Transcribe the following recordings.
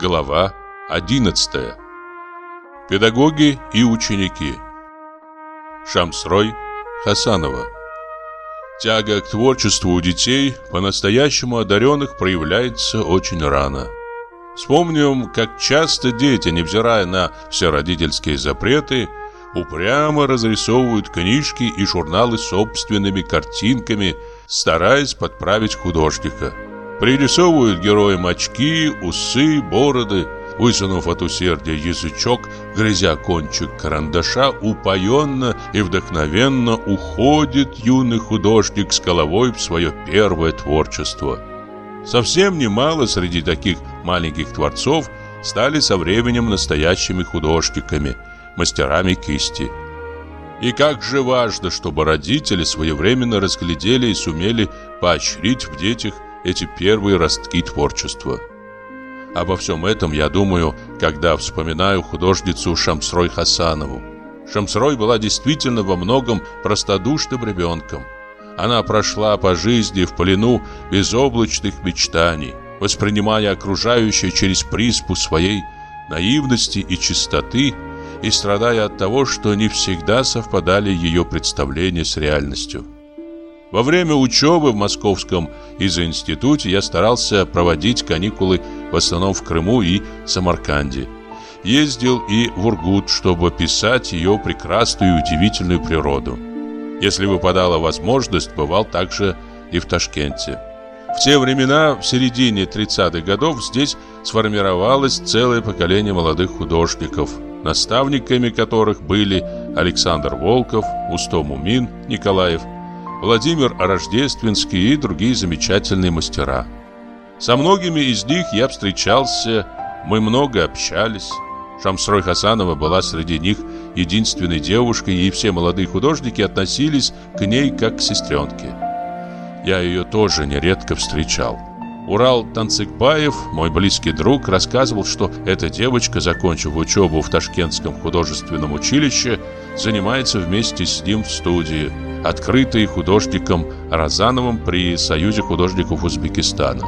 Глава 11 Педагоги и ученики Шамсрой Хасанова Тяга к творчеству у детей, по-настоящему одаренных, проявляется очень рано. Вспомним, как часто дети, невзирая на все родительские запреты, упрямо разрисовывают книжки и журналы собственными картинками, стараясь подправить художника. Пририсовывают героям очки, усы, бороды, высунув от усердия язычок, грызя кончик карандаша, упоенно и вдохновенно уходит юный художник с головой в свое первое творчество. Совсем немало среди таких маленьких творцов стали со временем настоящими художниками, мастерами кисти. И как же важно, чтобы родители своевременно разглядели и сумели поощрить в детях эти первые ростки творчества. Обо всем этом я думаю, когда вспоминаю художницу Шамсрой Хасанову. Шамсрой была действительно во многом простодушным ребенком. Она прошла по жизни в плену безоблачных мечтаний, воспринимая окружающее через призму своей наивности и чистоты и страдая от того, что не всегда совпадали ее представления с реальностью. Во время учебы в Московском изо-институте я старался проводить каникулы в основном в Крыму и Самарканде. Ездил и в Ургут, чтобы писать ее прекрасную и удивительную природу. Если выпадала возможность, бывал также и в Ташкенте. В те времена, в середине 30-х годов, здесь сформировалось целое поколение молодых художников, наставниками которых были Александр Волков, Усто Мумин, Николаев – Владимир Рождественский и другие замечательные мастера. Со многими из них я встречался, мы много общались. Шамсрой Хасанова была среди них единственной девушкой, и все молодые художники относились к ней как к сестренке. Я ее тоже нередко встречал. Урал Танцикбаев, мой близкий друг, рассказывал, что эта девочка, закончив учебу в Ташкентском художественном училище, занимается вместе с ним в студии – открытой художником Розановым при Союзе художников Узбекистана.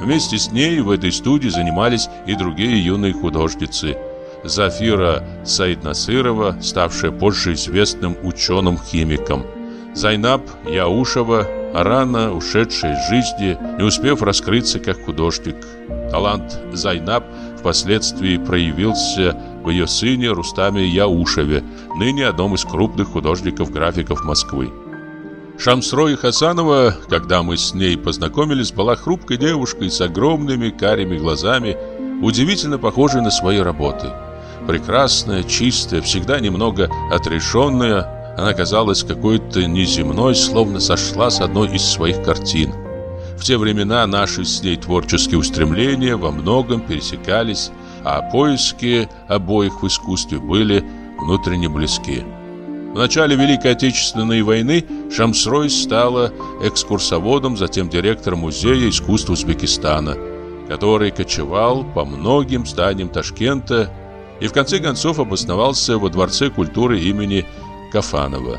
Вместе с ней в этой студии занимались и другие юные художницы. Зафира Саиднасырова, ставшая позже известным ученым-химиком. Зайнаб Яушева, рано ушедшая из жизни, не успев раскрыться как художник. Талант Зайнаб впоследствии проявился в ее сыне Рустаме Яушеве, ныне одном из крупных художников-графиков Москвы. Шамсрой Хасанова, когда мы с ней познакомились, была хрупкой девушкой с огромными карими глазами, удивительно похожей на свои работы. Прекрасная, чистая, всегда немного отрешенная, она казалась какой-то неземной, словно сошла с одной из своих картин. В те времена наши с ней творческие устремления во многом пересекались, а поиски обоих в искусстве были внутренне близки. В начале Великой Отечественной войны Шамсрой стала экскурсоводом, затем директором Музея искусств Узбекистана, который кочевал по многим зданиям Ташкента и в конце концов обосновался во Дворце культуры имени Кафанова.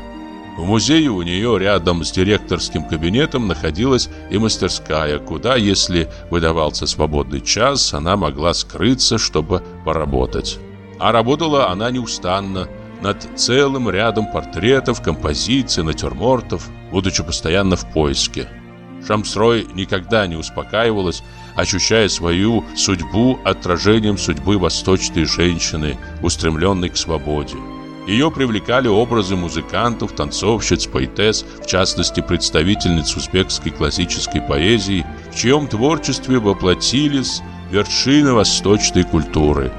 В музее у нее рядом с директорским кабинетом находилась и мастерская, куда, если выдавался свободный час, она могла скрыться, чтобы поработать. А работала она неустанно, над целым рядом портретов, композиций, натюрмортов, будучи постоянно в поиске. Шамсрой никогда не успокаивалась, ощущая свою судьбу отражением судьбы восточной женщины, устремленной к свободе. Ее привлекали образы музыкантов, танцовщиц, поэтесс, в частности представительниц узбекской классической поэзии, в чьем творчестве воплотились вершины восточной культуры.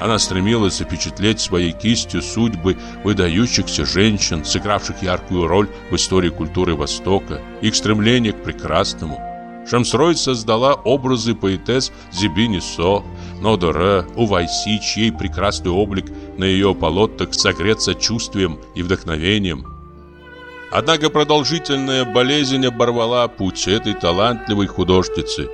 Она стремилась запечатлеть своей кистью судьбы выдающихся женщин, сыгравших яркую роль в истории культуры Востока, их стремление к прекрасному – Шамсрой создала образы поэтесс Зибини Со, Нодоре, Увайси, чей прекрасный облик на ее полотнах согрет сочувствием и вдохновением. Однако продолжительная болезнь оборвала путь этой талантливой художницы.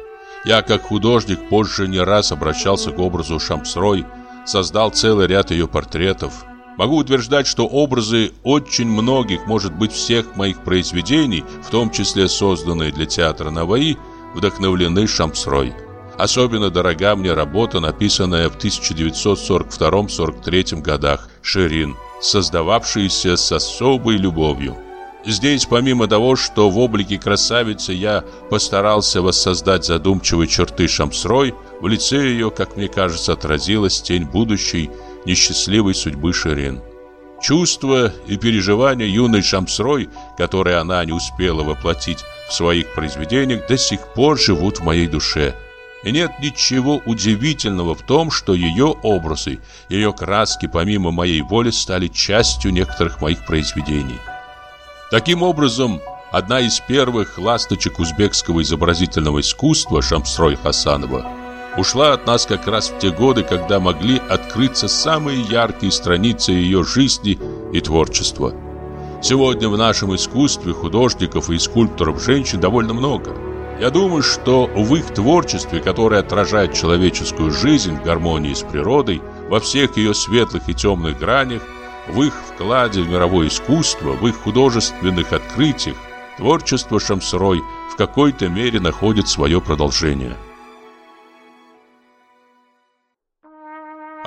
Я, как художник, позже не раз обращался к образу Шамсрой, создал целый ряд ее портретов – Могу утверждать, что образы очень многих, может быть, всех моих произведений, в том числе созданные для театра Наваи, вдохновлены Шамсрой. Особенно дорога мне работа, написанная в 1942-43 годах Ширин, создававшаяся с особой любовью. Здесь, помимо того, что в облике красавицы я постарался воссоздать задумчивые черты Шамсрой, в лице ее, как мне кажется, отразилась тень будущей несчастливой судьбы Ширин. Чувства и переживания юной Шамсрой, которые она не успела воплотить в своих произведениях, до сих пор живут в моей душе. И нет ничего удивительного в том, что ее образы, ее краски, помимо моей воли, стали частью некоторых моих произведений. Таким образом, одна из первых ласточек узбекского изобразительного искусства Шамсрой Хасанова ушла от нас как раз в те годы, когда могли открыться самые яркие страницы ее жизни и творчества. Сегодня в нашем искусстве художников и скульпторов женщин довольно много. Я думаю, что в их творчестве, которое отражает человеческую жизнь в гармонии с природой, во всех ее светлых и темных гранях, в их вкладе в мировое искусство, в их художественных открытиях, творчество Шамсрой в какой-то мере находит свое продолжение –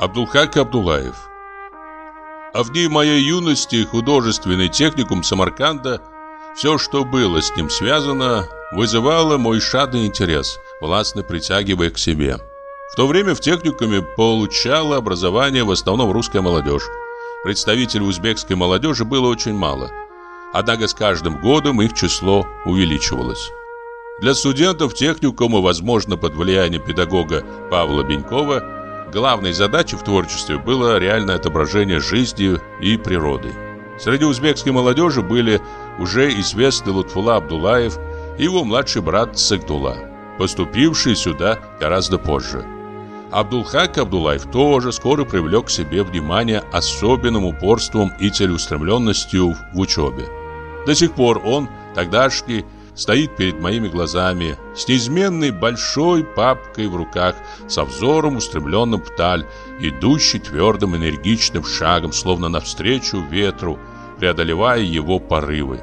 Абдулхак Абдулаев А в дни моей юности художественный техникум Самарканда, все, что было с ним связано, вызывало мой шадный интерес, властно притягивая к себе. В то время в техникуме получала образование в основном русская молодежь. Представителей узбекской молодежи было очень мало. Однако с каждым годом их число увеличивалось. Для студентов техникума, возможно, под влиянием педагога Павла Бенькова, Главной задачей в творчестве было реальное отображение жизни и природы. Среди узбекской молодежи были уже известны Лутфула Абдулаев и его младший брат Сагдула, поступивший сюда гораздо позже. Абдулхак Абдулаев тоже скоро привлек к себе внимание особенным упорством и целеустремленностью в учебе. До сих пор он, тогдашний стоит перед моими глазами с неизменной большой папкой в руках, со взором устремленным вдаль, идущий твердым энергичным шагом, словно навстречу ветру, преодолевая его порывы.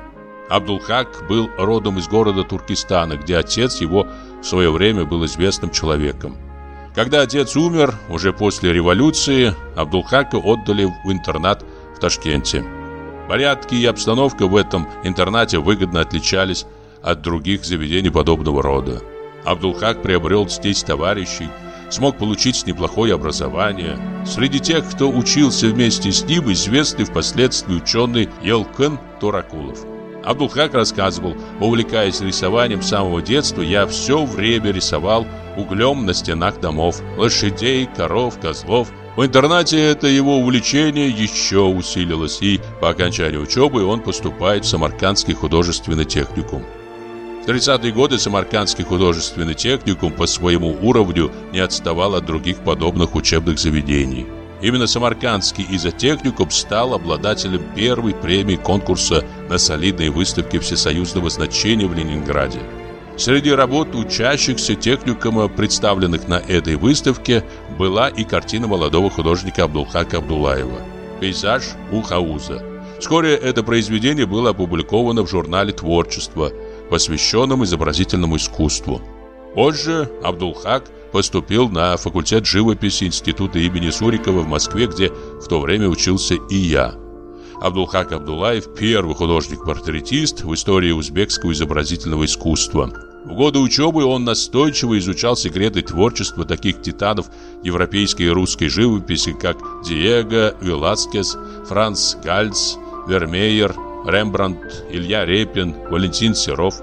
Абдулхак был родом из города Туркестана, где отец его в свое время был известным человеком. Когда отец умер, уже после революции, Абдулхака отдали в интернат в Ташкенте. Порядки и обстановка в этом интернате выгодно отличались от других заведений подобного рода. Абдулхак приобрел здесь товарищей, смог получить неплохое образование. Среди тех, кто учился вместе с ним, известный впоследствии ученый Елкын Туракулов. Абдулхак рассказывал, увлекаясь рисованием с самого детства, я все время рисовал углем на стенах домов, лошадей, коров, козлов. В интернате это его увлечение еще усилилось, и по окончании учебы он поступает в Самаркандский художественный техникум. 30-е годы Самаркандский художественный техникум по своему уровню не отставал от других подобных учебных заведений. Именно Самаркандский изотехникум стал обладателем первой премии конкурса на солидные выставки всесоюзного значения в Ленинграде. Среди работ учащихся техникума, представленных на этой выставке, была и картина молодого художника Абдулхака Абдулаева «Пейзаж у Хауза». Вскоре это произведение было опубликовано в журнале «Творчество», посвященном изобразительному искусству. Позже Абдулхак поступил на факультет живописи Института имени Сурикова в Москве, где в то время учился и я. Абдулхак Абдулаев – первый художник-портретист в истории узбекского изобразительного искусства. В годы учебы он настойчиво изучал секреты творчества таких титанов европейской и русской живописи, как Диего Веласкес, Франц Гальц, Вермеер – Рембрандт, Илья Репин, Валентин Серов.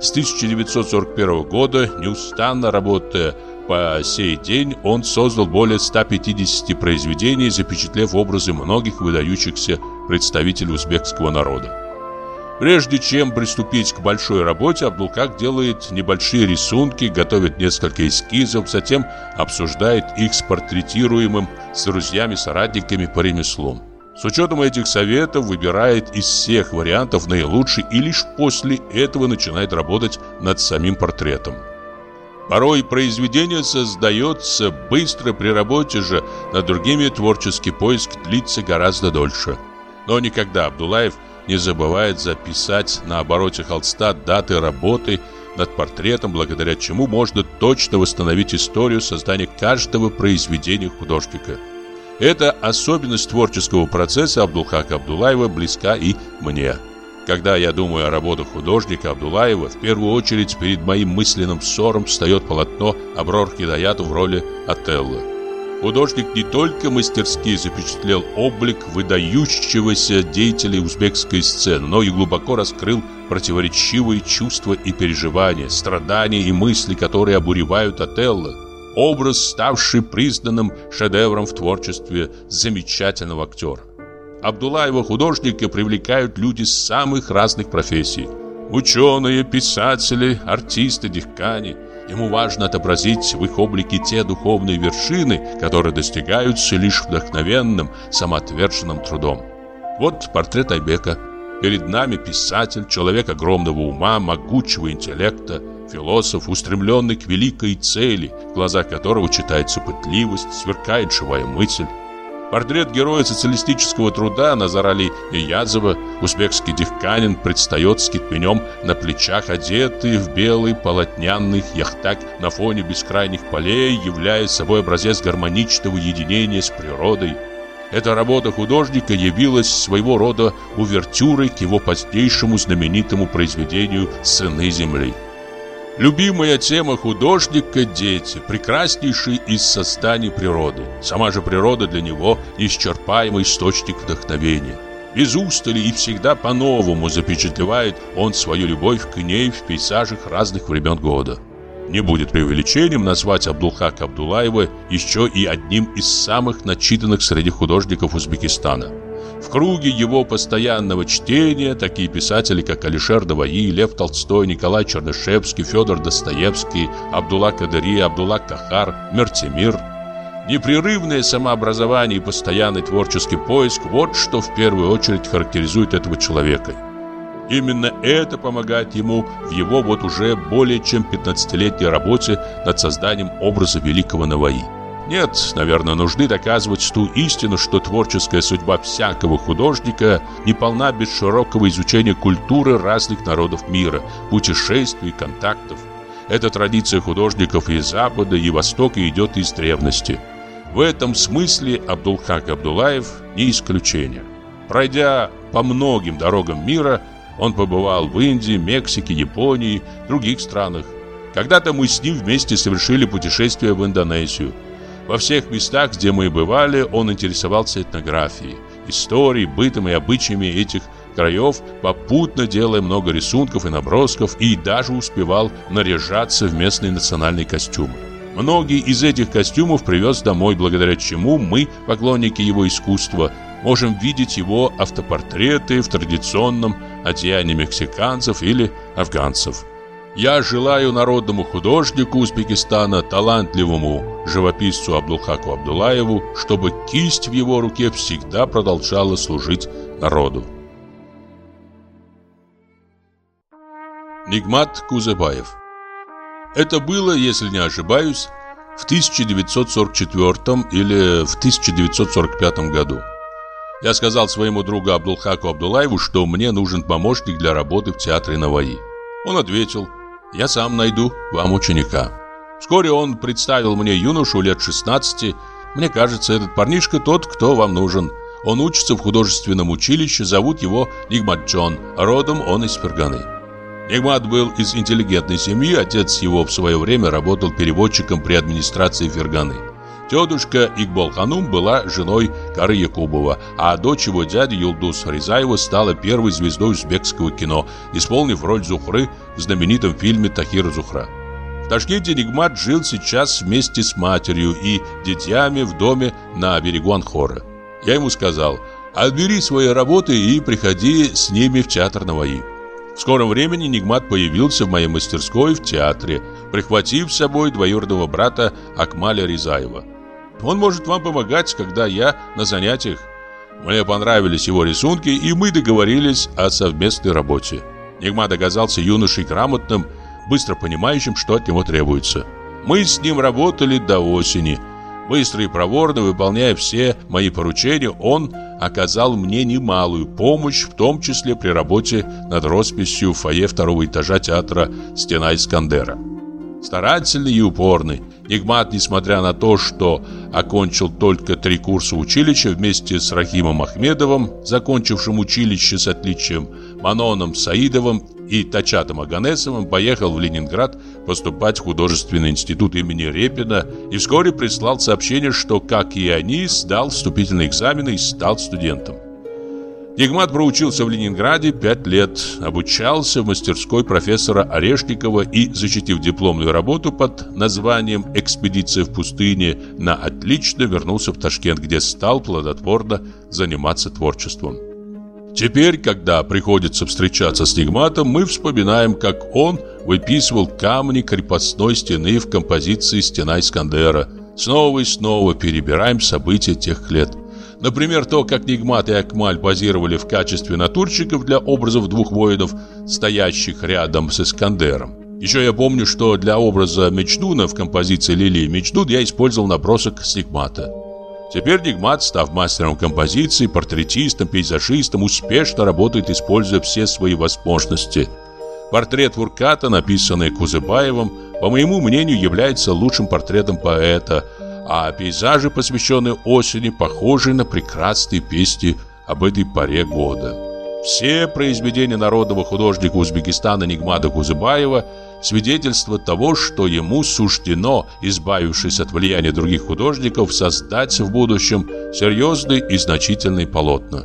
С 1941 года, неустанно работая по сей день, он создал более 150 произведений, запечатлев образы многих выдающихся представителей узбекского народа. Прежде чем приступить к большой работе, Абдулкак делает небольшие рисунки, готовит несколько эскизов, затем обсуждает их с портретируемым, с друзьями-соратниками по ремеслу. С учетом этих советов выбирает из всех вариантов наилучший и лишь после этого начинает работать над самим портретом. Порой произведение создается быстро, при работе же над другими творческий поиск длится гораздо дольше. Но никогда Абдулаев не забывает записать на обороте холста даты работы, над портретом, благодаря чему можно точно восстановить историю создания каждого произведения художника. Эта особенность творческого процесса Абдулхака Абдулаева близка и мне. Когда я думаю о работах художника Абдулаева, в первую очередь перед моим мысленным взором встает полотно Аброр Хидаяту в роли Отелло. Художник не только мастерски запечатлел облик выдающегося деятеля узбекской сцены, но и глубоко раскрыл противоречивые чувства и переживания, страдания и мысли, которые обуревают Отелло. Образ, ставший признанным шедевром в творчестве замечательного актера. Абдулаева художника привлекают люди самых разных профессий. Ученые, писатели, артисты, дихкани – Ему важно отобразить в их облике те духовные вершины, которые достигаются лишь вдохновенным, самоотверженным трудом. Вот портрет Айбека. Перед нами писатель, человек огромного ума, могучего интеллекта, философ, устремленный к великой цели, в глазах которого читается пытливость, сверкает живая мысль. Портрет героя социалистического труда Назарали Язова, узбекский дихканин, предстает с китменем на плечах, одетый в белый полотняный яхтак на фоне бескрайних полей, являя собой образец гармоничного единения с природой. Эта работа художника явилась своего рода увертюрой к его позднейшему знаменитому произведению «Сыны земли». Любимая тема художника – дети, прекраснейший из созданий природы. Сама же природа для него – исчерпаемый источник вдохновения. Без устали и всегда по-новому запечатлевает он свою любовь к ней в пейзажах разных времен года. Не будет преувеличением назвать Абдулхака Абдулаева еще и одним из самых начитанных среди художников Узбекистана – в круге его постоянного чтения такие писатели, как Алишер Даваи, Лев Толстой, Николай Чернышевский, Федор Достоевский, Абдулла Кадыри, Абдулла Кахар, Мертимир. Непрерывное самообразование и постоянный творческий поиск – вот что в первую очередь характеризует этого человека. Именно это помогает ему в его вот уже более чем 15-летней работе над созданием образа великого Наваи. Нет, наверное, нужды доказывать ту истину, что творческая судьба всякого художника не полна без широкого изучения культуры разных народов мира, путешествий, контактов. Эта традиция художников и Запада, и Востока идет из древности. В этом смысле Абдулхак Абдулаев не исключение. Пройдя по многим дорогам мира, он побывал в Индии, Мексике, Японии, других странах. Когда-то мы с ним вместе совершили путешествие в Индонезию – во всех местах, где мы бывали, он интересовался этнографией, историей, бытом и обычаями этих краев, попутно делая много рисунков и набросков и даже успевал наряжаться в местные национальные костюмы. Многие из этих костюмов привез домой, благодаря чему мы, поклонники его искусства, можем видеть его автопортреты в традиционном одеянии мексиканцев или афганцев. Я желаю народному художнику Узбекистана, талантливому живописцу Абдулхаку Абдулаеву, чтобы кисть в его руке всегда продолжала служить народу. Нигмат Кузебаев Это было, если не ошибаюсь, в 1944 или в 1945 году. Я сказал своему другу Абдулхаку Абдулаеву, что мне нужен помощник для работы в театре Наваи. Он ответил – я сам найду вам ученика. Вскоре он представил мне юношу лет 16. Мне кажется, этот парнишка тот, кто вам нужен. Он учится в художественном училище, зовут его Нигмат Джон, родом он из Ферганы. Нигмат был из интеллигентной семьи, отец его в свое время работал переводчиком при администрации Ферганы. Тетушка Игбол Ханум была женой Кары Якубова, а дочь его дяди Юлдус Ризаева стала первой звездой узбекского кино, исполнив роль Зухры в знаменитом фильме «Тахир Зухра». В Ташкенте Нигмат жил сейчас вместе с матерью и детьями в доме на берегу Анхора. Я ему сказал, отбери свои работы и приходи с ними в театр Наваи. В скором времени Нигмат появился в моей мастерской в театре, прихватив с собой двоюродного брата Акмаля Ризаева. Он может вам помогать, когда я на занятиях. Мне понравились его рисунки, и мы договорились о совместной работе. Нигмат оказался юношей грамотным, быстро понимающим, что от него требуется. Мы с ним работали до осени. Быстро и проворно выполняя все мои поручения, он оказал мне немалую помощь, в том числе при работе над росписью в фойе второго этажа театра «Стена Искандера». Старательный и упорный, Нигмат, несмотря на то, что окончил только три курса училища вместе с Рахимом Ахмедовым, закончившим училище с отличием, Маноном Саидовым и Тачатом Аганесовым, поехал в Ленинград поступать в художественный институт имени Репина и вскоре прислал сообщение, что, как и они, сдал вступительные экзамены и стал студентом. Нигмат проучился в Ленинграде пять лет, обучался в мастерской профессора Орешникова и, защитив дипломную работу под названием «Экспедиция в пустыне», на отлично вернулся в Ташкент, где стал плодотворно заниматься творчеством. Теперь, когда приходится встречаться с Нигматом, мы вспоминаем, как он выписывал камни крепостной стены в композиции «Стена Искандера». Снова и снова перебираем события тех лет – Например, то, как Нигмат и Акмаль позировали в качестве натурщиков для образов двух воинов, стоящих рядом с Искандером. Еще я помню, что для образа Мечнуна в композиции Лилии Мечнун я использовал набросок с Нигмата. Теперь Нигмат, став мастером композиции, портретистом, пейзажистом, успешно работает, используя все свои возможности. Портрет Вурката, написанный Кузыбаевым, по моему мнению, является лучшим портретом поэта – а пейзажи, посвященные осени, похожи на прекрасные песни об этой поре года. Все произведения народного художника Узбекистана Нигмада Кузыбаева – свидетельство того, что ему суждено, избавившись от влияния других художников, создать в будущем серьезные и значительные полотна.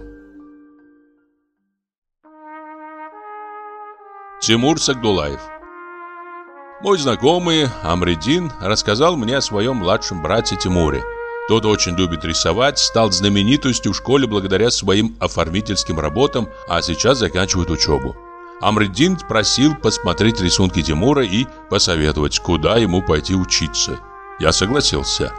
Тимур Сагдулаев мой знакомый Амредин рассказал мне о своем младшем брате Тимуре. Тот очень любит рисовать, стал знаменитостью в школе благодаря своим оформительским работам, а сейчас заканчивает учебу. Амреддин просил посмотреть рисунки Тимура и посоветовать, куда ему пойти учиться. Я согласился.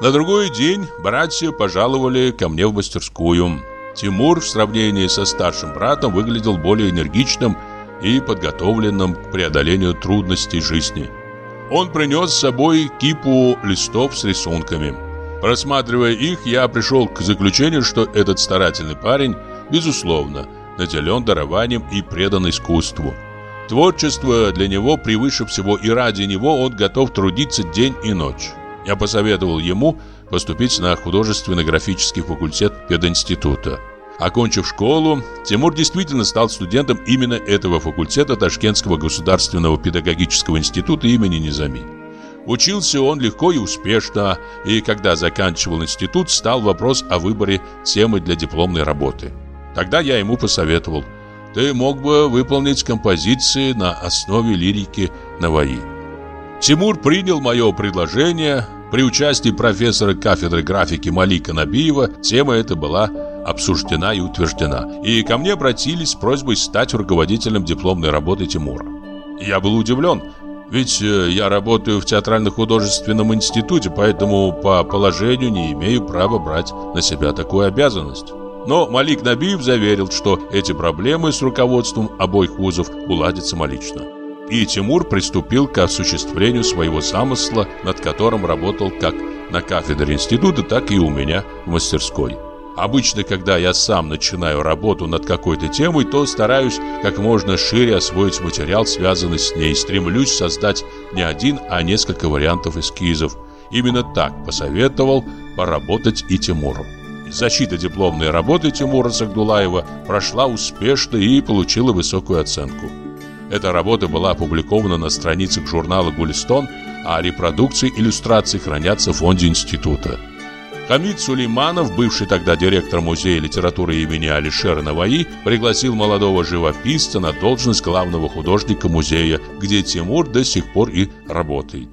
На другой день братья пожаловали ко мне в мастерскую. Тимур в сравнении со старшим братом выглядел более энергичным и подготовленным к преодолению трудностей жизни. Он принес с собой кипу листов с рисунками. Просматривая их, я пришел к заключению, что этот старательный парень, безусловно, наделен дарованием и предан искусству. Творчество для него превыше всего, и ради него он готов трудиться день и ночь. Я посоветовал ему поступить на художественно-графический факультет пединститута. Окончив школу, Тимур действительно стал студентом именно этого факультета Ташкентского государственного педагогического института имени Низами. Учился он легко и успешно, и когда заканчивал институт, стал вопрос о выборе темы для дипломной работы. Тогда я ему посоветовал, ты мог бы выполнить композиции на основе лирики Наваи. Тимур принял мое предложение. При участии профессора кафедры графики Малика Набиева тема эта была обсуждена и утверждена, и ко мне обратились с просьбой стать руководителем дипломной работы Тимура. Я был удивлен, ведь э, я работаю в театрально-художественном институте, поэтому по положению не имею права брать на себя такую обязанность. Но Малик Набиев заверил, что эти проблемы с руководством обоих вузов уладят самолично. И Тимур приступил к осуществлению своего замысла, над которым работал как на кафедре института, так и у меня в мастерской. Обычно, когда я сам начинаю работу над какой-то темой, то стараюсь как можно шире освоить материал, связанный с ней, стремлюсь создать не один, а несколько вариантов эскизов. Именно так посоветовал поработать и Тимуру. Защита дипломной работы Тимура Сагдулаева прошла успешно и получила высокую оценку. Эта работа была опубликована на страницах журнала «Гулистон», а репродукции иллюстраций хранятся в фонде института. Хамид Сулейманов, бывший тогда директор музея литературы имени Алишера Наваи, пригласил молодого живописца на должность главного художника музея, где Тимур до сих пор и работает.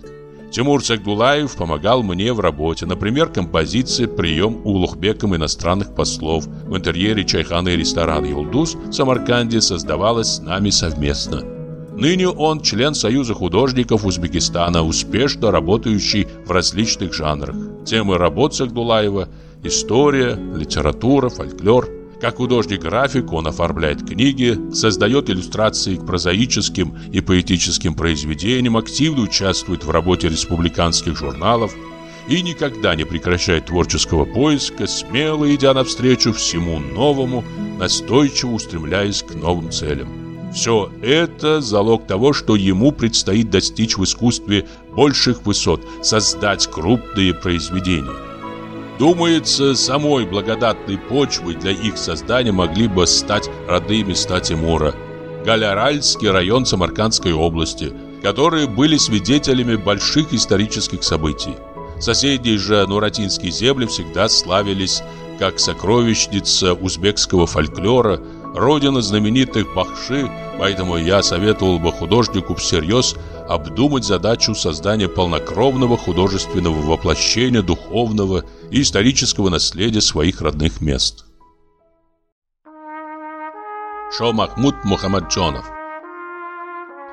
Тимур Сагдулаев помогал мне в работе, например, композиция «Прием Улухбеком иностранных послов» в интерьере чайханы и ресторан «Юлдус» в Самарканде создавалась с нами совместно. Ныне он член Союза художников Узбекистана, успешно работающий в различных жанрах. Темы работ Сагдулаева – история, литература, фольклор. Как художник-график он оформляет книги, создает иллюстрации к прозаическим и поэтическим произведениям, активно участвует в работе республиканских журналов. и никогда не прекращает творческого поиска, смело идя навстречу всему новому, настойчиво устремляясь к новым целям. Все это залог того, что ему предстоит достичь в искусстве больших высот, создать крупные произведения. Думается, самой благодатной почвой для их создания могли бы стать родные места Тимура. Галяральский район Самаркандской области, которые были свидетелями больших исторических событий. Соседние же нуратинские земли всегда славились как сокровищница узбекского фольклора, родина знаменитых бахши, поэтому я советовал бы художнику всерьез обдумать задачу создания полнокровного художественного воплощения духовного и исторического наследия своих родных мест. Шо Махмуд Мухаммаджонов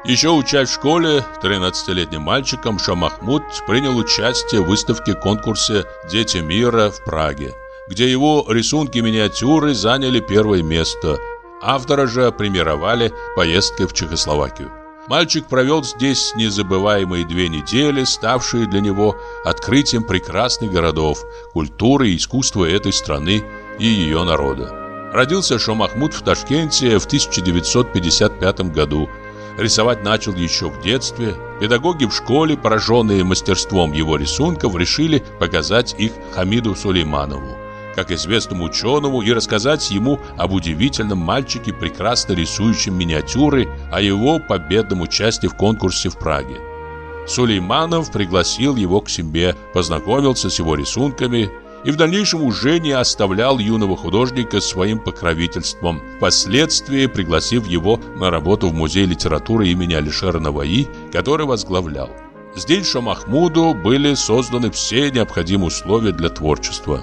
еще учась в школе, 13-летним мальчиком Шо Махмуд принял участие в выставке-конкурсе «Дети мира» в Праге, где его рисунки-миниатюры заняли первое место. Автора же премировали поездкой в Чехословакию. Мальчик провел здесь незабываемые две недели, ставшие для него открытием прекрасных городов, культуры и искусства этой страны и ее народа. Родился Шомахмуд в Ташкенте в 1955 году. Рисовать начал еще в детстве. Педагоги в школе, пораженные мастерством его рисунков, решили показать их Хамиду Сулейманову как известному ученому, и рассказать ему об удивительном мальчике, прекрасно рисующем миниатюры, о его победном участии в конкурсе в Праге. Сулейманов пригласил его к себе, познакомился с его рисунками и в дальнейшем уже не оставлял юного художника своим покровительством, впоследствии пригласив его на работу в Музей литературы имени Алишера Наваи, который возглавлял. Здесь Шамахмуду были созданы все необходимые условия для творчества.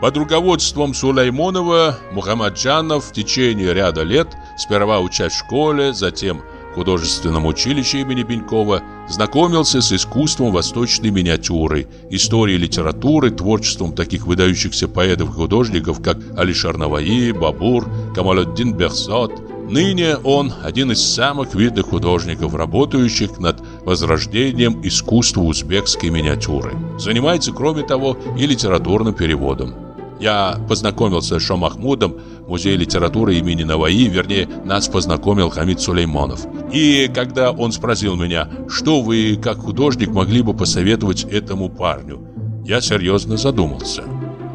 Под руководством Сулеймонова Мухаммаджанов в течение ряда лет, сперва учась в школе, затем в художественном училище имени Пенькова, знакомился с искусством восточной миниатюры, историей литературы, творчеством таких выдающихся поэтов и художников, как Алишер Наваи, Бабур, Камалуддин Бехсот. Ныне он один из самых видных художников, работающих над возрождением искусства узбекской миниатюры. Занимается, кроме того, и литературным переводом. Я познакомился с Шомахмудом в Музее литературы имени Наваи, вернее, нас познакомил Хамид Сулейманов. И когда он спросил меня, что вы, как художник, могли бы посоветовать этому парню, я серьезно задумался.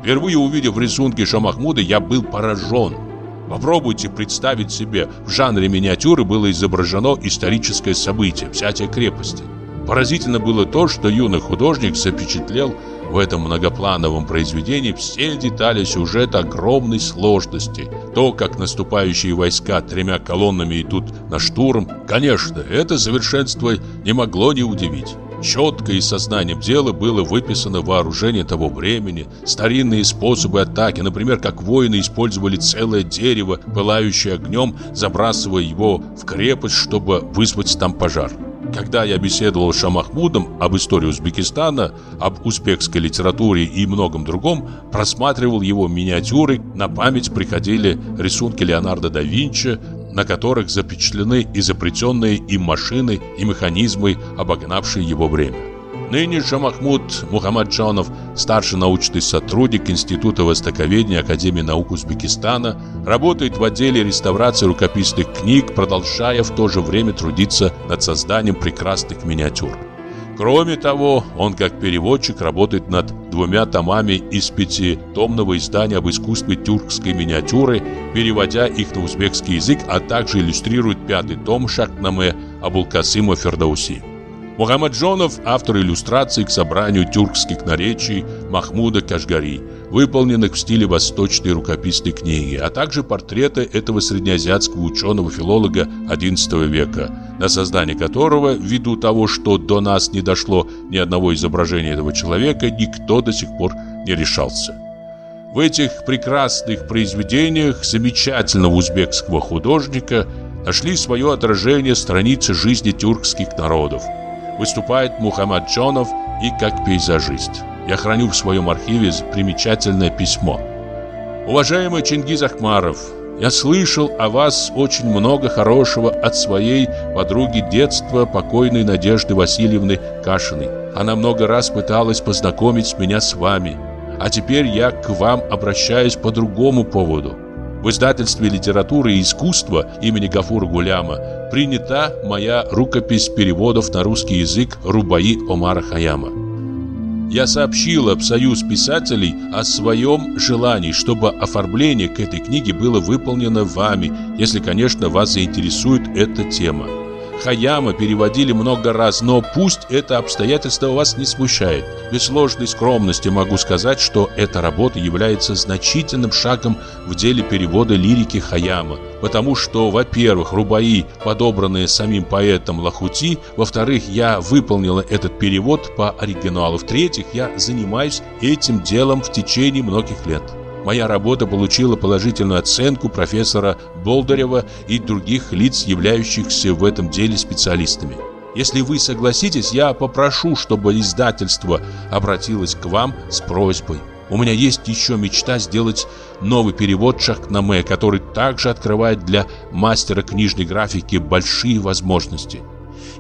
Впервые увидев рисунки Шамахмуда, я был поражен. Попробуйте представить себе, в жанре миниатюры было изображено историческое событие, взятие крепости. Поразительно было то, что юный художник запечатлел в этом многоплановом произведении все детали сюжета огромной сложности. То, как наступающие войска тремя колоннами идут на штурм, конечно, это совершенство не могло не удивить. Четко и сознанием дела было выписано вооружение того времени, старинные способы атаки, например, как воины использовали целое дерево, пылающее огнем, забрасывая его в крепость, чтобы вызвать там пожар. Когда я беседовал с Шамахмудом об истории Узбекистана, об узбекской литературе и многом другом, просматривал его миниатюры, на память приходили рисунки Леонардо да Винчи, на которых запечатлены изобретенные им машины и механизмы, обогнавшие его время. Ныне же Махмуд Мухаммаджанов, старший научный сотрудник Института Востоковедения Академии наук Узбекистана, работает в отделе реставрации рукописных книг, продолжая в то же время трудиться над созданием прекрасных миниатюр. Кроме того, он как переводчик работает над двумя томами из пятитомного издания об искусстве тюркской миниатюры, переводя их на узбекский язык, а также иллюстрирует пятый том Шахнаме Абулкасима Фердауси. Мухаммад Джонов – автор иллюстраций к собранию тюркских наречий Махмуда Кашгари, выполненных в стиле восточной рукописной книги, а также портреты этого среднеазиатского ученого-филолога XI века, на создание которого, ввиду того, что до нас не дошло ни одного изображения этого человека, никто до сих пор не решался. В этих прекрасных произведениях замечательного узбекского художника нашли свое отражение страницы жизни тюркских народов – выступает Мухаммад Джонов и как пейзажист. Я храню в своем архиве примечательное письмо. Уважаемый Чингиз Ахмаров, я слышал о вас очень много хорошего от своей подруги детства, покойной Надежды Васильевны Кашиной. Она много раз пыталась познакомить меня с вами. А теперь я к вам обращаюсь по другому поводу. В издательстве литературы и искусства имени Гафура Гуляма принята моя рукопись переводов на русский язык Рубаи Омара Хаяма. Я сообщила в Союз писателей о своем желании, чтобы оформление к этой книге было выполнено вами, если, конечно, вас заинтересует эта тема. Хаяма переводили много раз, но пусть это обстоятельство вас не смущает. Без ложной скромности могу сказать, что эта работа является значительным шагом в деле перевода лирики Хаяма, потому что, во-первых, рубаи, подобранные самим поэтом Лахути, во-вторых, я выполнила этот перевод по оригиналу, в-третьих, я занимаюсь этим делом в течение многих лет. Моя работа получила положительную оценку профессора Болдырева и других лиц, являющихся в этом деле специалистами. Если вы согласитесь, я попрошу, чтобы издательство обратилось к вам с просьбой. У меня есть еще мечта сделать новый перевод Шахнаме, который также открывает для мастера книжной графики большие возможности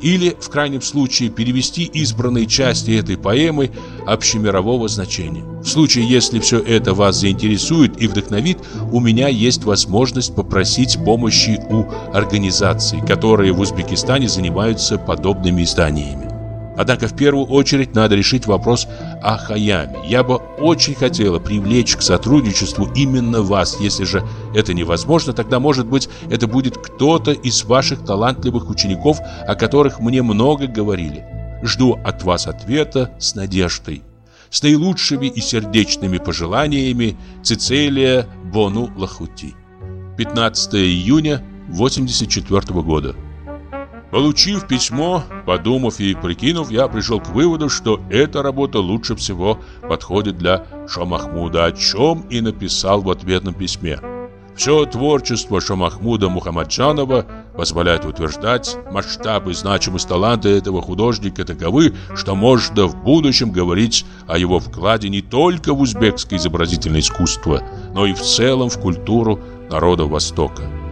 или, в крайнем случае, перевести избранные части этой поэмы общемирового значения. В случае, если все это вас заинтересует и вдохновит, у меня есть возможность попросить помощи у организаций, которые в Узбекистане занимаются подобными изданиями. Однако в первую очередь надо решить вопрос о Хаяме. Я бы очень хотела привлечь к сотрудничеству именно вас. Если же это невозможно, тогда, может быть, это будет кто-то из ваших талантливых учеников, о которых мне много говорили. Жду от вас ответа с надеждой. С наилучшими и сердечными пожеланиями Цицелия Бону Лахути. 15 июня 84 года. Получив письмо, подумав и прикинув, я пришел к выводу, что эта работа лучше всего подходит для Шамахмуда, о чем и написал в ответном письме. Все творчество Шамахмуда Мухаммаджанова позволяет утверждать, масштабы и значимость таланта этого художника таковы, что можно в будущем говорить о его вкладе не только в узбекское изобразительное искусство, но и в целом в культуру народов Востока.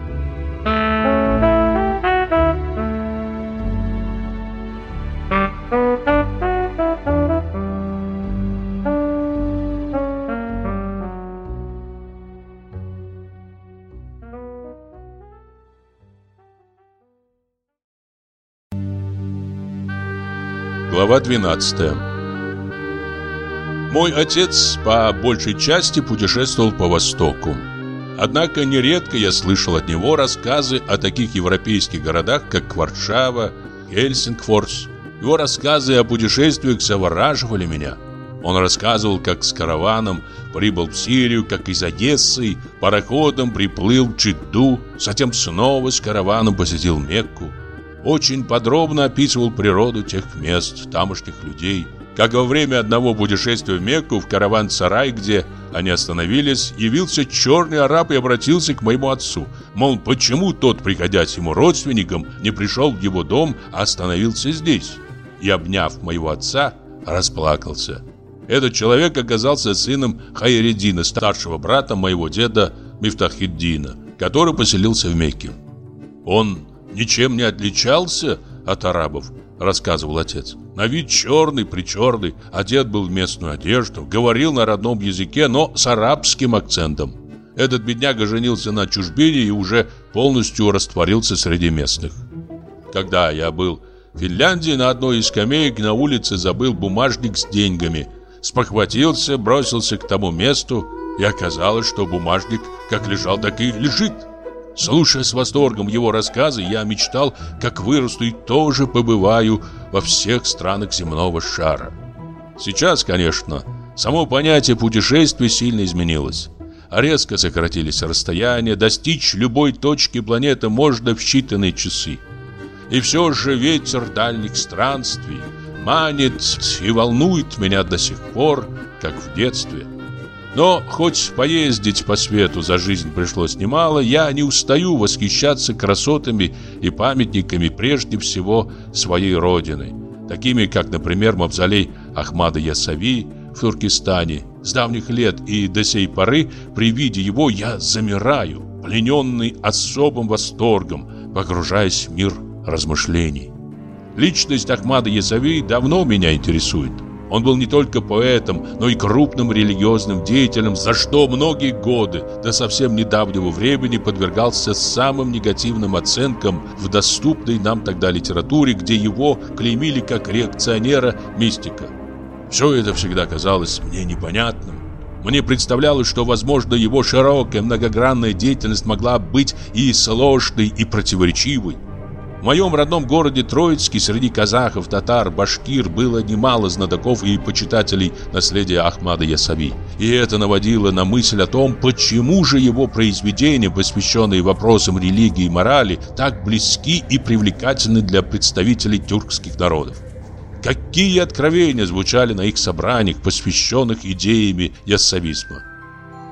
Глава 12 Мой отец по большей части путешествовал по Востоку. Однако нередко я слышал от него рассказы о таких европейских городах, как Варшава, Хельсингфорс. Его рассказы о путешествиях завораживали меня. Он рассказывал, как с караваном прибыл в Сирию, как из Одессы пароходом приплыл в Джидду, затем снова с караваном посетил Мекку очень подробно описывал природу тех мест, тамошних людей. Как во время одного путешествия в Мекку в караван-сарай, где они остановились, явился черный араб и обратился к моему отцу. Мол, почему тот, приходясь ему родственником, не пришел в его дом, а остановился здесь? И, обняв моего отца, расплакался. Этот человек оказался сыном Хайреддина, старшего брата моего деда Мифтахиддина, который поселился в Мекке. Он ничем не отличался от арабов, рассказывал отец. На вид черный, причерный, одет был в местную одежду, говорил на родном языке, но с арабским акцентом. Этот бедняга женился на чужбине и уже полностью растворился среди местных. Когда я был в Финляндии, на одной из скамеек на улице забыл бумажник с деньгами. Спохватился, бросился к тому месту, и оказалось, что бумажник как лежал, так и лежит. Слушая с восторгом его рассказы, я мечтал, как вырасту и тоже побываю во всех странах земного шара. Сейчас, конечно, само понятие путешествия сильно изменилось. Резко сократились расстояния, достичь любой точки планеты можно в считанные часы. И все же ветер дальних странствий манит и волнует меня до сих пор, как в детстве. Но хоть поездить по свету за жизнь пришлось немало, я не устаю восхищаться красотами и памятниками прежде всего своей родины, такими как, например, мавзолей Ахмада Ясави в Туркестане. С давних лет и до сей поры при виде его я замираю, плененный особым восторгом, погружаясь в мир размышлений. Личность Ахмада Ясави давно меня интересует. Он был не только поэтом, но и крупным религиозным деятелем, за что многие годы до совсем недавнего времени подвергался самым негативным оценкам в доступной нам тогда литературе, где его клеймили как реакционера-мистика. Все это всегда казалось мне непонятным. Мне представлялось, что, возможно, его широкая многогранная деятельность могла быть и сложной, и противоречивой. В моем родном городе Троицке среди казахов, татар, башкир было немало знатоков и почитателей наследия Ахмада Ясави. И это наводило на мысль о том, почему же его произведения, посвященные вопросам религии и морали, так близки и привлекательны для представителей тюркских народов. Какие откровения звучали на их собраниях, посвященных идеями яссавизма.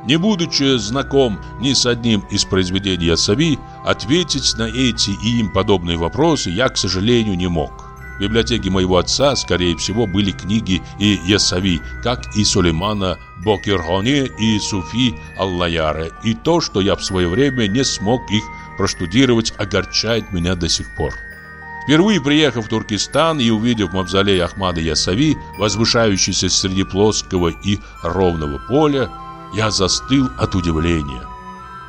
Не будучи знаком ни с одним из произведений Ясави, ответить на эти и им подобные вопросы я, к сожалению, не мог. В библиотеке моего отца, скорее всего, были книги и Ясави, как и Сулеймана Бокерхоне и Суфи Аллаяре, и то, что я в свое время не смог их проштудировать, огорчает меня до сих пор. Впервые приехав в Туркестан и увидев мавзолей Ахмада Ясави, возвышающийся среди плоского и ровного поля, я застыл от удивления.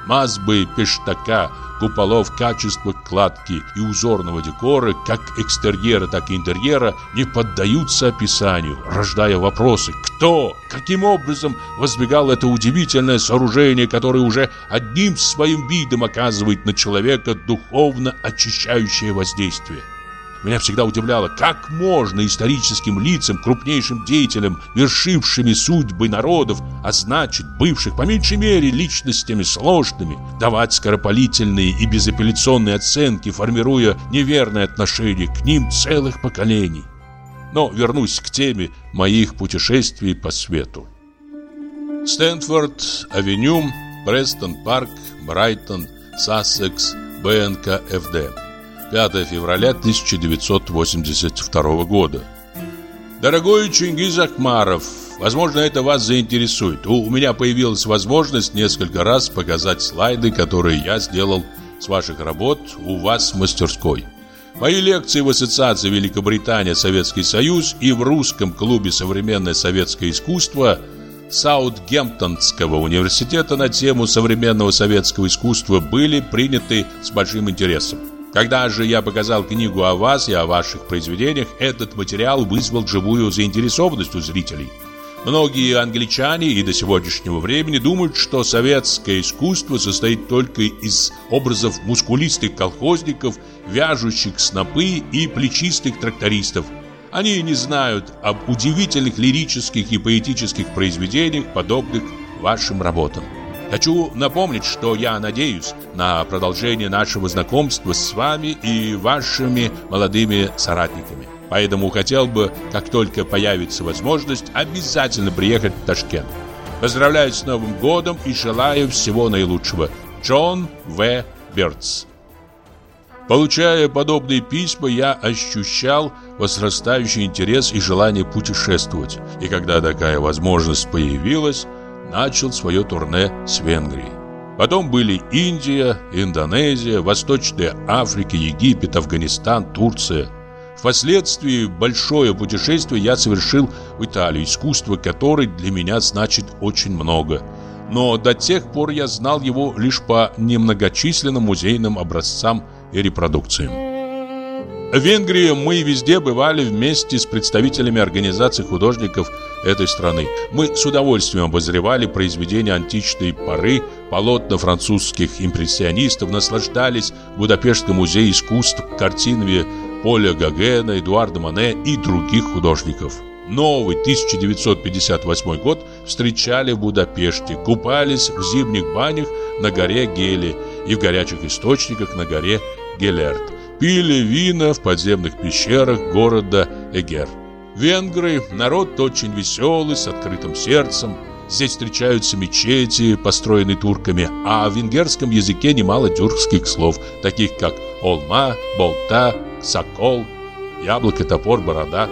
Мазбы пештака, куполов, качества кладки и узорного декора, как экстерьера, так и интерьера, не поддаются описанию, рождая вопросы «Кто? Каким образом воздвигал это удивительное сооружение, которое уже одним своим видом оказывает на человека духовно очищающее воздействие?» Меня всегда удивляло, как можно историческим лицам, крупнейшим деятелям, вершившими судьбы народов, а значит, бывших по меньшей мере личностями сложными, давать скоропалительные и безапелляционные оценки, формируя неверное отношение к ним целых поколений. Но вернусь к теме моих путешествий по свету. Стэнфорд, Авеню, Престон-парк, Брайтон, Сассекс, БНК, ФД. 5 февраля 1982 года. Дорогой Чингиз Ахмаров, возможно, это вас заинтересует. У меня появилась возможность несколько раз показать слайды, которые я сделал с ваших работ у вас в мастерской. Мои лекции в Ассоциации Великобритания Советский Союз и в Русском клубе Современное советское искусство Саутгемптонского университета на тему современного советского искусства были приняты с большим интересом. Когда же я показал книгу о вас и о ваших произведениях, этот материал вызвал живую заинтересованность у зрителей. Многие англичане и до сегодняшнего времени думают, что советское искусство состоит только из образов мускулистых колхозников, вяжущих снопы и плечистых трактористов. Они не знают об удивительных лирических и поэтических произведениях, подобных вашим работам. Хочу напомнить, что я надеюсь на продолжение нашего знакомства с вами и вашими молодыми соратниками. Поэтому хотел бы, как только появится возможность, обязательно приехать в Ташкент. Поздравляю с Новым годом и желаю всего наилучшего. Джон В. Бёрдс Получая подобные письма, я ощущал возрастающий интерес и желание путешествовать. И когда такая возможность появилась, начал свое турне с Венгрией. Потом были Индия, Индонезия, Восточная Африка, Египет, Афганистан, Турция. Впоследствии большое путешествие я совершил в Италию, искусство которой для меня значит очень много. Но до тех пор я знал его лишь по немногочисленным музейным образцам и репродукциям. В Венгрии мы везде бывали вместе с представителями организаций художников этой страны. Мы с удовольствием обозревали произведения античной поры, полотна французских импрессионистов, наслаждались в Будапештском искусств картинами Поля Гогена, Эдуарда Мане и других художников. Новый 1958 год встречали в Будапеште, купались в зимних банях на горе Гели и в горячих источниках на горе Гелерт пили вина в подземных пещерах города Эгер. Венгры – народ очень веселый, с открытым сердцем. Здесь встречаются мечети, построенные турками, а в венгерском языке немало тюркских слов, таких как «олма», «болта», «сокол», «яблоко», «топор», «борода».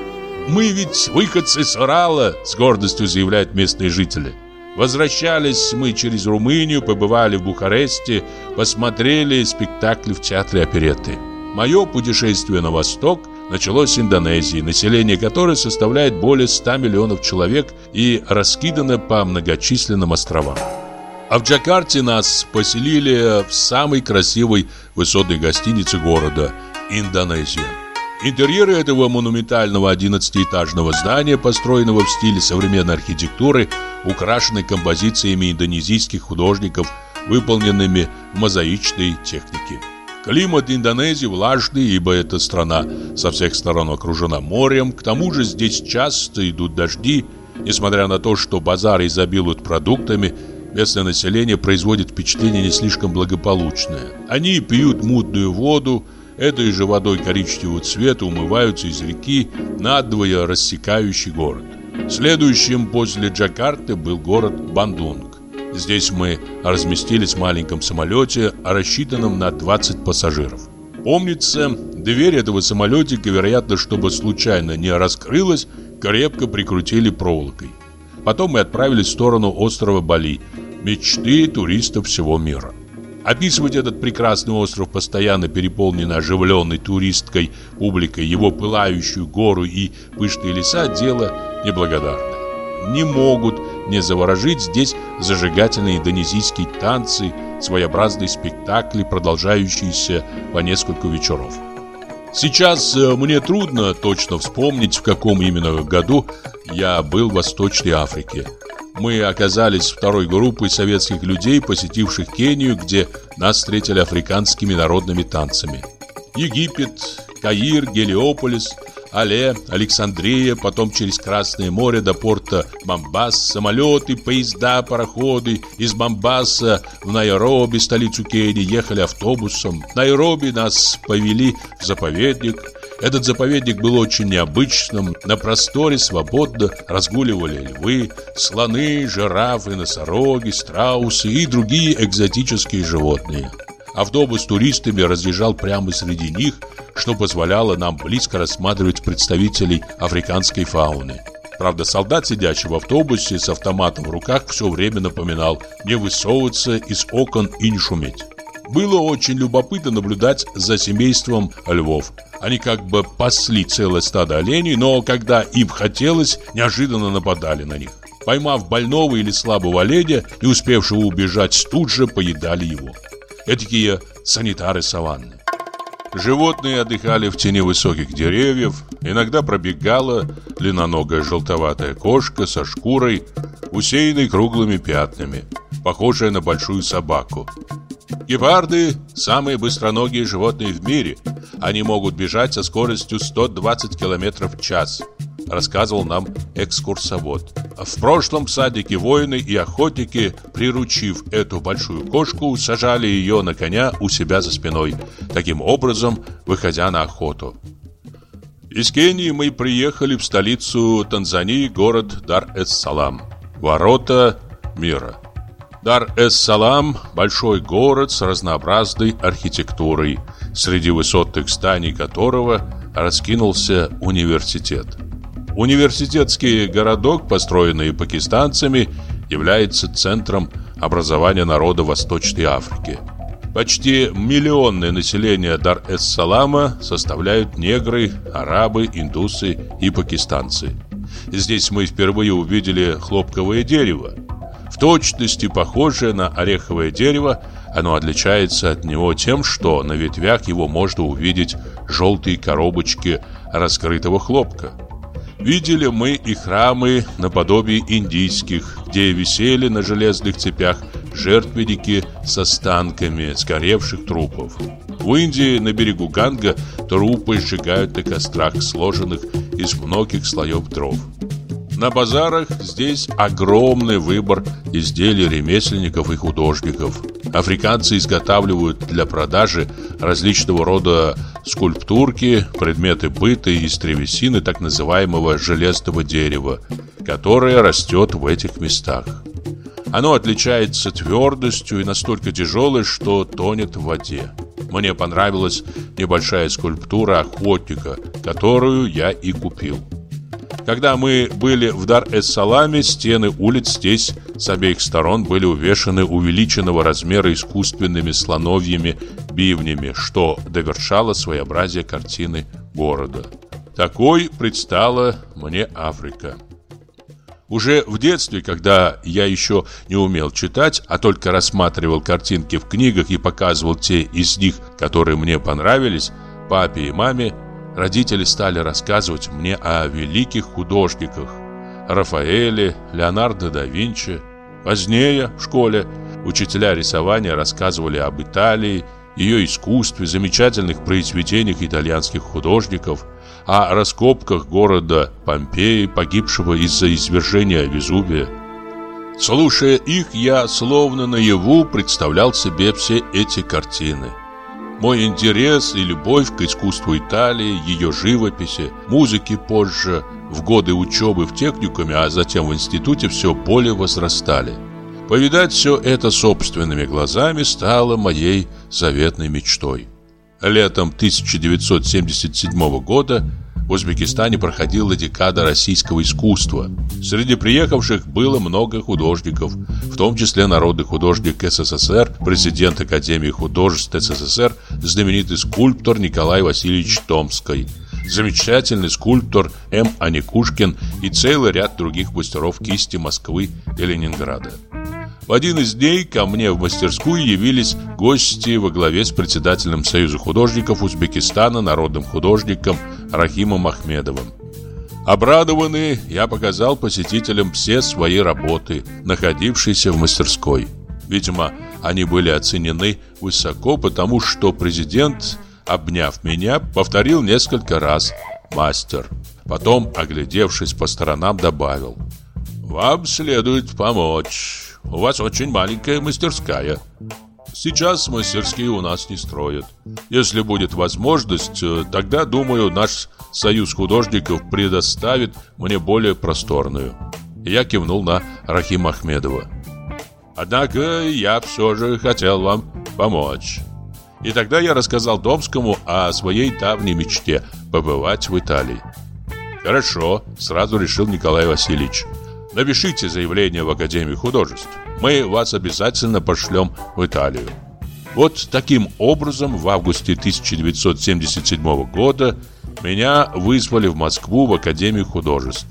«Мы ведь выходцы с Урала», – с гордостью заявляют местные жители. Возвращались мы через Румынию, побывали в Бухаресте, посмотрели спектакли в театре оперетты. Мое путешествие на восток началось с Индонезии, население которой составляет более 100 миллионов человек и раскидано по многочисленным островам. А в Джакарте нас поселили в самой красивой высотной гостинице города – Индонезия. Интерьеры этого монументального 11-этажного здания, построенного в стиле современной архитектуры, украшены композициями индонезийских художников, выполненными в мозаичной технике. Климат Индонезии влажный, ибо эта страна со всех сторон окружена морем, к тому же здесь часто идут дожди. Несмотря на то, что базары изобилуют продуктами, местное население производит впечатление не слишком благополучное. Они пьют мутную воду, Этой же водой коричневого цвета умываются из реки, надвое рассекающий город. Следующим после Джакарты был город Бандунг. Здесь мы разместились в маленьком самолете, рассчитанном на 20 пассажиров. Помнится, дверь этого самолетика, вероятно, чтобы случайно не раскрылась, крепко прикрутили проволокой. Потом мы отправились в сторону острова Бали, мечты туристов всего мира. Описывать этот прекрасный остров, постоянно переполненный оживленной туристской публикой, его пылающую гору и пышные леса – дело неблагодарное. Не могут не заворожить здесь зажигательные индонезийские танцы, своеобразные спектакли, продолжающиеся по несколько вечеров. Сейчас э, мне трудно точно вспомнить, в каком именно году я был в Восточной Африке – мы оказались второй группой советских людей, посетивших Кению, где нас встретили африканскими народными танцами. Египет, Каир, Гелиополис, Але, Александрия, потом через Красное море до порта Мамбас, самолеты, поезда, пароходы. Из Мамбаса в Найроби, столицу Кении, ехали автобусом. В Найроби нас повели в заповедник. Этот заповедник был очень необычным. На просторе свободно разгуливали львы, слоны, жирафы, носороги, страусы и другие экзотические животные. Автобус с туристами разъезжал прямо среди них, что позволяло нам близко рассматривать представителей африканской фауны. Правда, солдат, сидящий в автобусе с автоматом в руках, все время напоминал не высовываться из окон и не шуметь. Было очень любопытно наблюдать за семейством львов. Они как бы пасли целое стадо оленей, но когда им хотелось, неожиданно нападали на них. Поймав больного или слабого оленя, не успевшего убежать, тут же поедали его. Этакие санитары саванны. Животные отдыхали в тени высоких деревьев. Иногда пробегала длинноногая желтоватая кошка со шкурой, усеянной круглыми пятнами, похожая на большую собаку. Гепарды – самые быстроногие животные в мире. Они могут бежать со скоростью 120 км в час, рассказывал нам экскурсовод. В прошлом садике воины и охотники, приручив эту большую кошку, сажали ее на коня у себя за спиной, таким образом выходя на охоту. Из Кении мы приехали в столицу Танзании, город Дар-эс-Салам, ворота мира. Дар-эс-Салам – большой город с разнообразной архитектурой, среди высотных зданий которого раскинулся университет. Университетский городок, построенный пакистанцами, является центром образования народа Восточной Африки. Почти миллионное население Дар-эс-Салама составляют негры, арабы, индусы и пакистанцы. Здесь мы впервые увидели хлопковое дерево – в точности похожее на ореховое дерево, оно отличается от него тем, что на ветвях его можно увидеть желтые коробочки раскрытого хлопка. Видели мы и храмы наподобие индийских, где висели на железных цепях жертвенники с останками сгоревших трупов. В Индии на берегу Ганга трупы сжигают на кострах, сложенных из многих слоев дров. На базарах здесь огромный выбор изделий ремесленников и художников. Африканцы изготавливают для продажи различного рода скульптурки, предметы быта из древесины так называемого железного дерева, которое растет в этих местах. Оно отличается твердостью и настолько тяжелое, что тонет в воде. Мне понравилась небольшая скульптура охотника, которую я и купил. Когда мы были в Дар-эс-Саламе, стены улиц здесь с обеих сторон были увешаны увеличенного размера искусственными слоновьими бивнями, что довершало своеобразие картины города. Такой предстала мне Африка. Уже в детстве, когда я еще не умел читать, а только рассматривал картинки в книгах и показывал те из них, которые мне понравились, папе и маме, родители стали рассказывать мне о великих художниках Рафаэле, Леонардо да Винчи. Позднее, в школе, учителя рисования рассказывали об Италии, ее искусстве, замечательных произведениях итальянских художников – о раскопках города Помпеи, погибшего из-за извержения Везувия. Слушая их, я словно наяву представлял себе все эти картины. Мой интерес и любовь к искусству Италии, ее живописи, музыке позже, в годы учебы в техникуме, а затем в институте все более возрастали. Повидать все это собственными глазами стало моей заветной мечтой. Летом 1977 года в Узбекистане проходила декада российского искусства. Среди приехавших было много художников, в том числе народный художник СССР, президент Академии художеств СССР, знаменитый скульптор Николай Васильевич Томский, замечательный скульптор М. Аникушкин и целый ряд других мастеров кисти Москвы и Ленинграда. В один из дней ко мне в мастерскую явились гости во главе с председателем Союза художников Узбекистана, народным художником Рахимом Ахмедовым. Обрадованный, я показал посетителям все свои работы, находившиеся в мастерской. Видимо, они были оценены высоко, потому что президент, обняв меня, повторил несколько раз «мастер». Потом, оглядевшись по сторонам, добавил «Вам следует помочь». У вас очень маленькая мастерская. Сейчас мастерские у нас не строят. Если будет возможность, э, тогда, думаю, наш союз художников предоставит мне более просторную. Я кивнул на Рахим Ахмедова. Однако я все же хотел вам помочь. И тогда я рассказал Домскому о своей давней мечте побывать в Италии. Хорошо, сразу решил Николай Васильевич. Напишите заявление в Академию художеств. Мы вас обязательно пошлем в Италию. Вот таким образом в августе 1977 года меня вызвали в Москву в Академию художеств.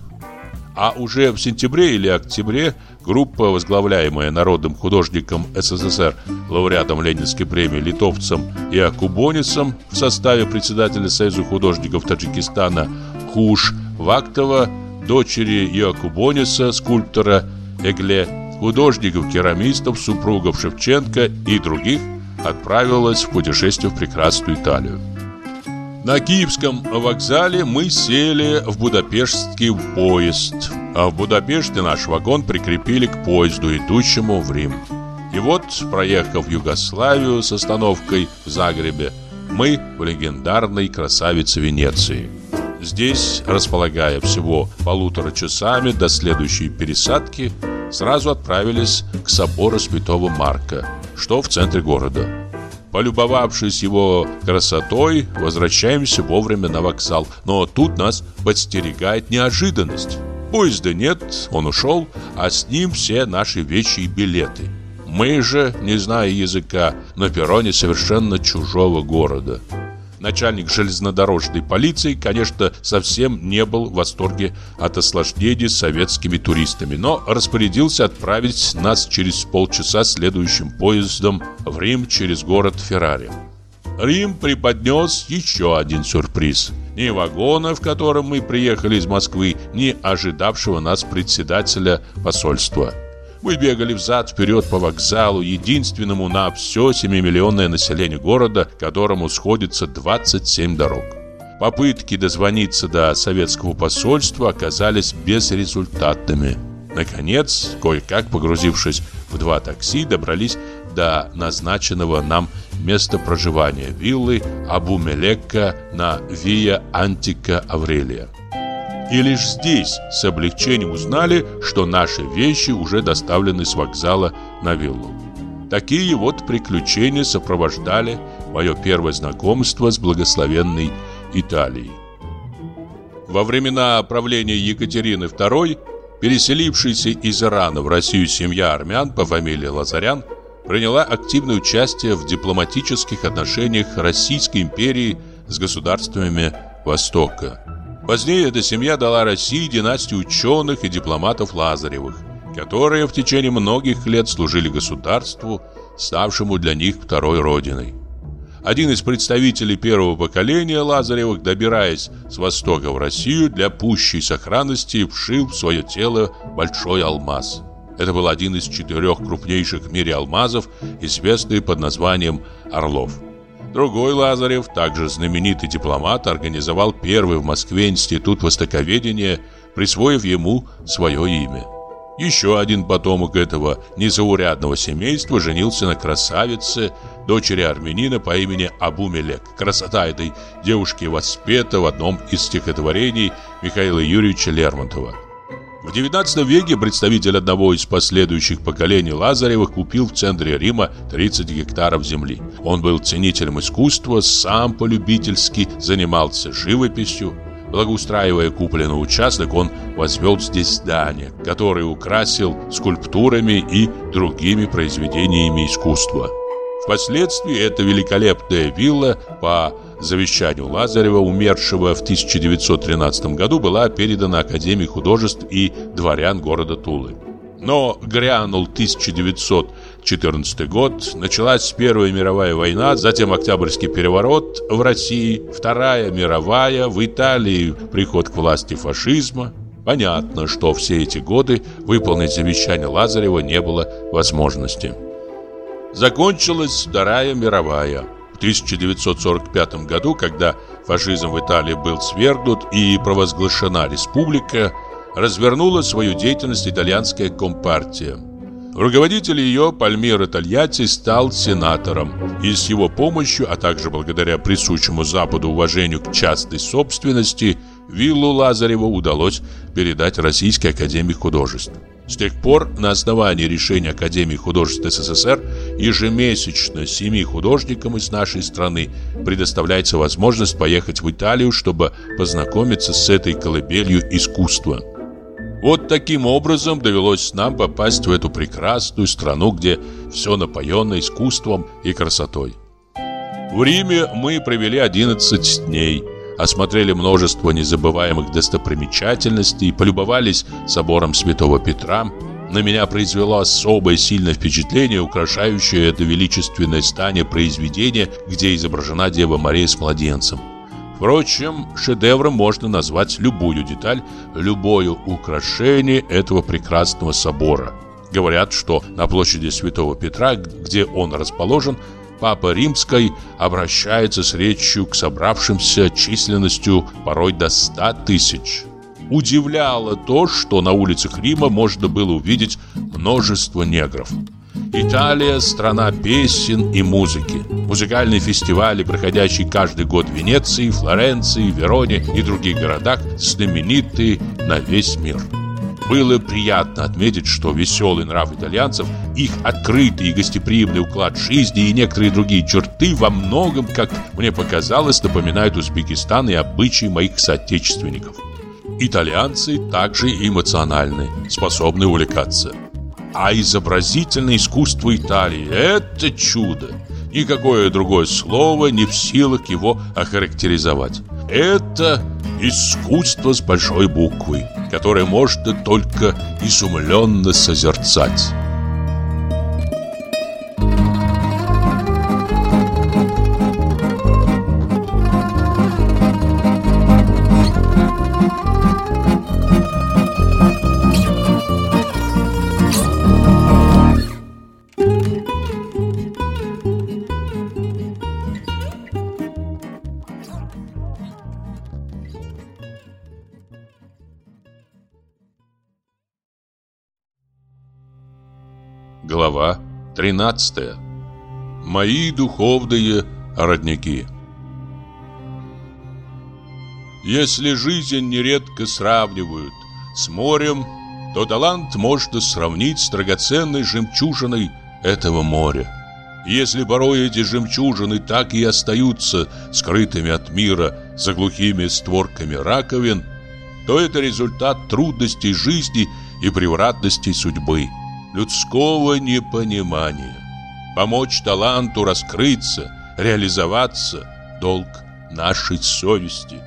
А уже в сентябре или октябре группа, возглавляемая народным художником СССР, лауреатом Ленинской премии литовцем и акубонисом в составе председателя Союза художников Таджикистана Хуш Вактова, дочери Иокубониса, скульптора Эгле, художников, керамистов, супругов Шевченко и других, отправилась в путешествие в прекрасную Италию. На Киевском вокзале мы сели в Будапештский поезд, а в Будапеште наш вагон прикрепили к поезду, идущему в Рим. И вот, проехав Югославию с остановкой в Загребе, мы в легендарной красавице Венеции. Здесь, располагая всего полутора часами до следующей пересадки, сразу отправились к собору Святого Марка, что в центре города. Полюбовавшись его красотой, возвращаемся вовремя на вокзал. Но тут нас подстерегает неожиданность. Поезда нет, он ушел, а с ним все наши вещи и билеты. Мы же, не зная языка, на перроне совершенно чужого города. Начальник железнодорожной полиции, конечно, совсем не был в восторге от осложнений с советскими туристами, но распорядился отправить нас через полчаса следующим поездом в Рим через город Феррари. Рим преподнес еще один сюрприз. Ни вагона, в котором мы приехали из Москвы, ни ожидавшего нас председателя посольства – мы бегали взад-вперед по вокзалу, единственному на все 7-миллионное население города, которому сходится 27 дорог. Попытки дозвониться до советского посольства оказались безрезультатными. Наконец, кое-как погрузившись в два такси, добрались до назначенного нам места проживания виллы Абу-Мелекка на Виа Антика Аврелия. И лишь здесь с облегчением узнали, что наши вещи уже доставлены с вокзала на виллу. Такие вот приключения сопровождали мое первое знакомство с благословенной Италией. Во времена правления Екатерины II, переселившаяся из Ирана в Россию семья армян по фамилии Лазарян приняла активное участие в дипломатических отношениях Российской империи с государствами Востока. Позднее эта семья дала России династию ученых и дипломатов Лазаревых, которые в течение многих лет служили государству, ставшему для них второй родиной. Один из представителей первого поколения Лазаревых, добираясь с востока в Россию, для пущей сохранности вшил в свое тело большой алмаз. Это был один из четырех крупнейших в мире алмазов, известный под названием «Орлов». Другой Лазарев, также знаменитый дипломат, организовал первый в Москве институт востоковедения, присвоив ему свое имя. Еще один потомок этого незаурядного семейства женился на красавице, дочери армянина по имени Абумелек. Красота этой девушки воспета в одном из стихотворений Михаила Юрьевича Лермонтова. В XIX веке представитель одного из последующих поколений Лазаревых купил в центре Рима 30 гектаров земли. Он был ценителем искусства, сам полюбительски занимался живописью. Благоустраивая купленный участок, он возвел здесь здание, которое украсил скульптурами и другими произведениями искусства. Впоследствии эта великолепная вилла по завещанию Лазарева, умершего в 1913 году, была передана Академии художеств и дворян города Тулы. Но грянул 1914 год, началась Первая мировая война, затем Октябрьский переворот в России, Вторая мировая, в Италии приход к власти фашизма. Понятно, что все эти годы выполнить завещание Лазарева не было возможности. Закончилась Вторая мировая. В 1945 году, когда фашизм в Италии был свергнут и провозглашена республика, развернула свою деятельность итальянская компартия. Руководитель ее, Пальмиро Тольятти, стал сенатором. И с его помощью, а также благодаря присущему Западу уважению к частной собственности, виллу Лазарева удалось передать Российской Академии Художеств. С тех пор на основании решения Академии художеств СССР ежемесячно семи художникам из нашей страны предоставляется возможность поехать в Италию, чтобы познакомиться с этой колыбелью искусства. Вот таким образом довелось нам попасть в эту прекрасную страну, где все напоено искусством и красотой. В Риме мы провели 11 дней – осмотрели множество незабываемых достопримечательностей, полюбовались собором Святого Петра. На меня произвело особое сильное впечатление, украшающее это величественное здание произведение, где изображена Дева Мария с младенцем. Впрочем, шедевром можно назвать любую деталь, любое украшение этого прекрасного собора. Говорят, что на площади Святого Петра, где он расположен, Папа Римской обращается с речью к собравшимся численностью порой до ста тысяч. Удивляло то, что на улицах Рима можно было увидеть множество негров. Италия – страна песен и музыки. Музыкальные фестивали, проходящие каждый год в Венеции, Флоренции, Вероне и других городах, знамениты на весь мир. Было приятно отметить, что веселый нрав итальянцев, их открытый и гостеприимный уклад жизни и некоторые другие черты во многом, как мне показалось, напоминают Узбекистан и обычаи моих соотечественников. Итальянцы также эмоциональны, способны увлекаться. А изобразительное искусство Италии – это чудо. Никакое другое слово не в силах его охарактеризовать. Это искусство с большой буквы, которое можно только изумленно созерцать. Глава 13. Мои духовные родники. Если жизнь нередко сравнивают с морем, то талант можно сравнить с драгоценной жемчужиной этого моря. Если порой эти жемчужины так и остаются скрытыми от мира за глухими створками раковин, то это результат трудностей жизни и превратностей судьбы людского непонимания. Помочь таланту раскрыться, реализоваться – долг нашей совести.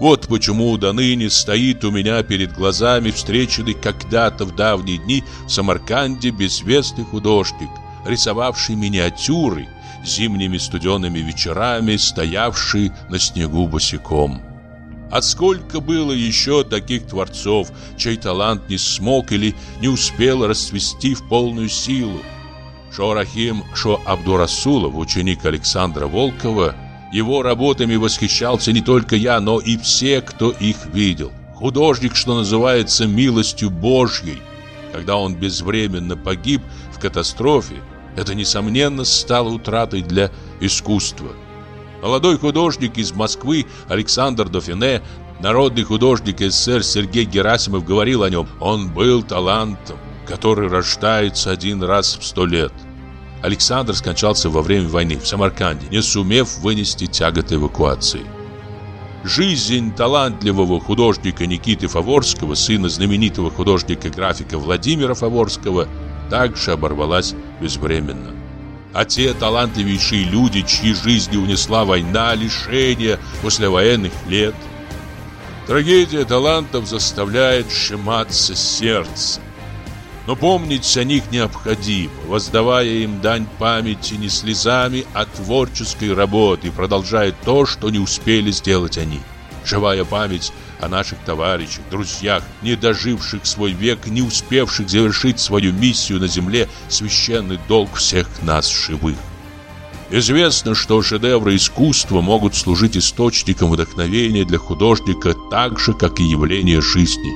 Вот почему до ныне стоит у меня перед глазами встреченный когда-то в давние дни в Самарканде безвестный художник, рисовавший миниатюры, зимними студенными вечерами стоявший на снегу босиком. А сколько было еще таких творцов, чей талант не смог или не успел расцвести в полную силу. Шо Рахим, Шо Абдурасулов, ученик Александра Волкова, его работами восхищался не только я, но и все, кто их видел. Художник, что называется, милостью Божьей. Когда он безвременно погиб в катастрофе, это, несомненно, стало утратой для искусства. Молодой художник из Москвы Александр Дофине, народный художник СССР Сергей Герасимов говорил о нем. Он был талантом, который рождается один раз в сто лет. Александр скончался во время войны в Самарканде, не сумев вынести тягот эвакуации. Жизнь талантливого художника Никиты Фаворского, сына знаменитого художника-графика Владимира Фаворского, также оборвалась безвременно. А те талантливейшие люди, чьи жизни унесла война, лишения послевоенных лет. Трагедия талантов заставляет сжиматься сердце. Но помнить о них необходимо, воздавая им дань памяти не слезами, а творческой работой, продолжая то, что не успели сделать они. Живая память о наших товарищах, друзьях, не доживших свой век, не успевших завершить свою миссию на земле, священный долг всех нас живых. Известно, что шедевры искусства могут служить источником вдохновения для художника так же, как и явления жизни.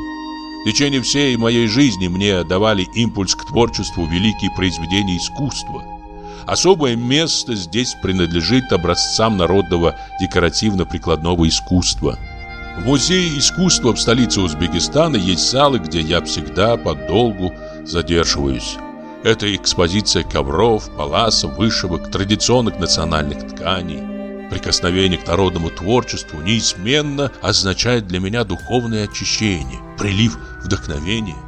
В течение всей моей жизни мне давали импульс к творчеству великие произведения искусства. Особое место здесь принадлежит образцам народного декоративно-прикладного искусства. В музее искусства в столице Узбекистана есть залы, где я всегда подолгу задерживаюсь. Это экспозиция ковров, паласов, вышивок, традиционных национальных тканей. Прикосновение к народному творчеству неизменно означает для меня духовное очищение, прилив вдохновения.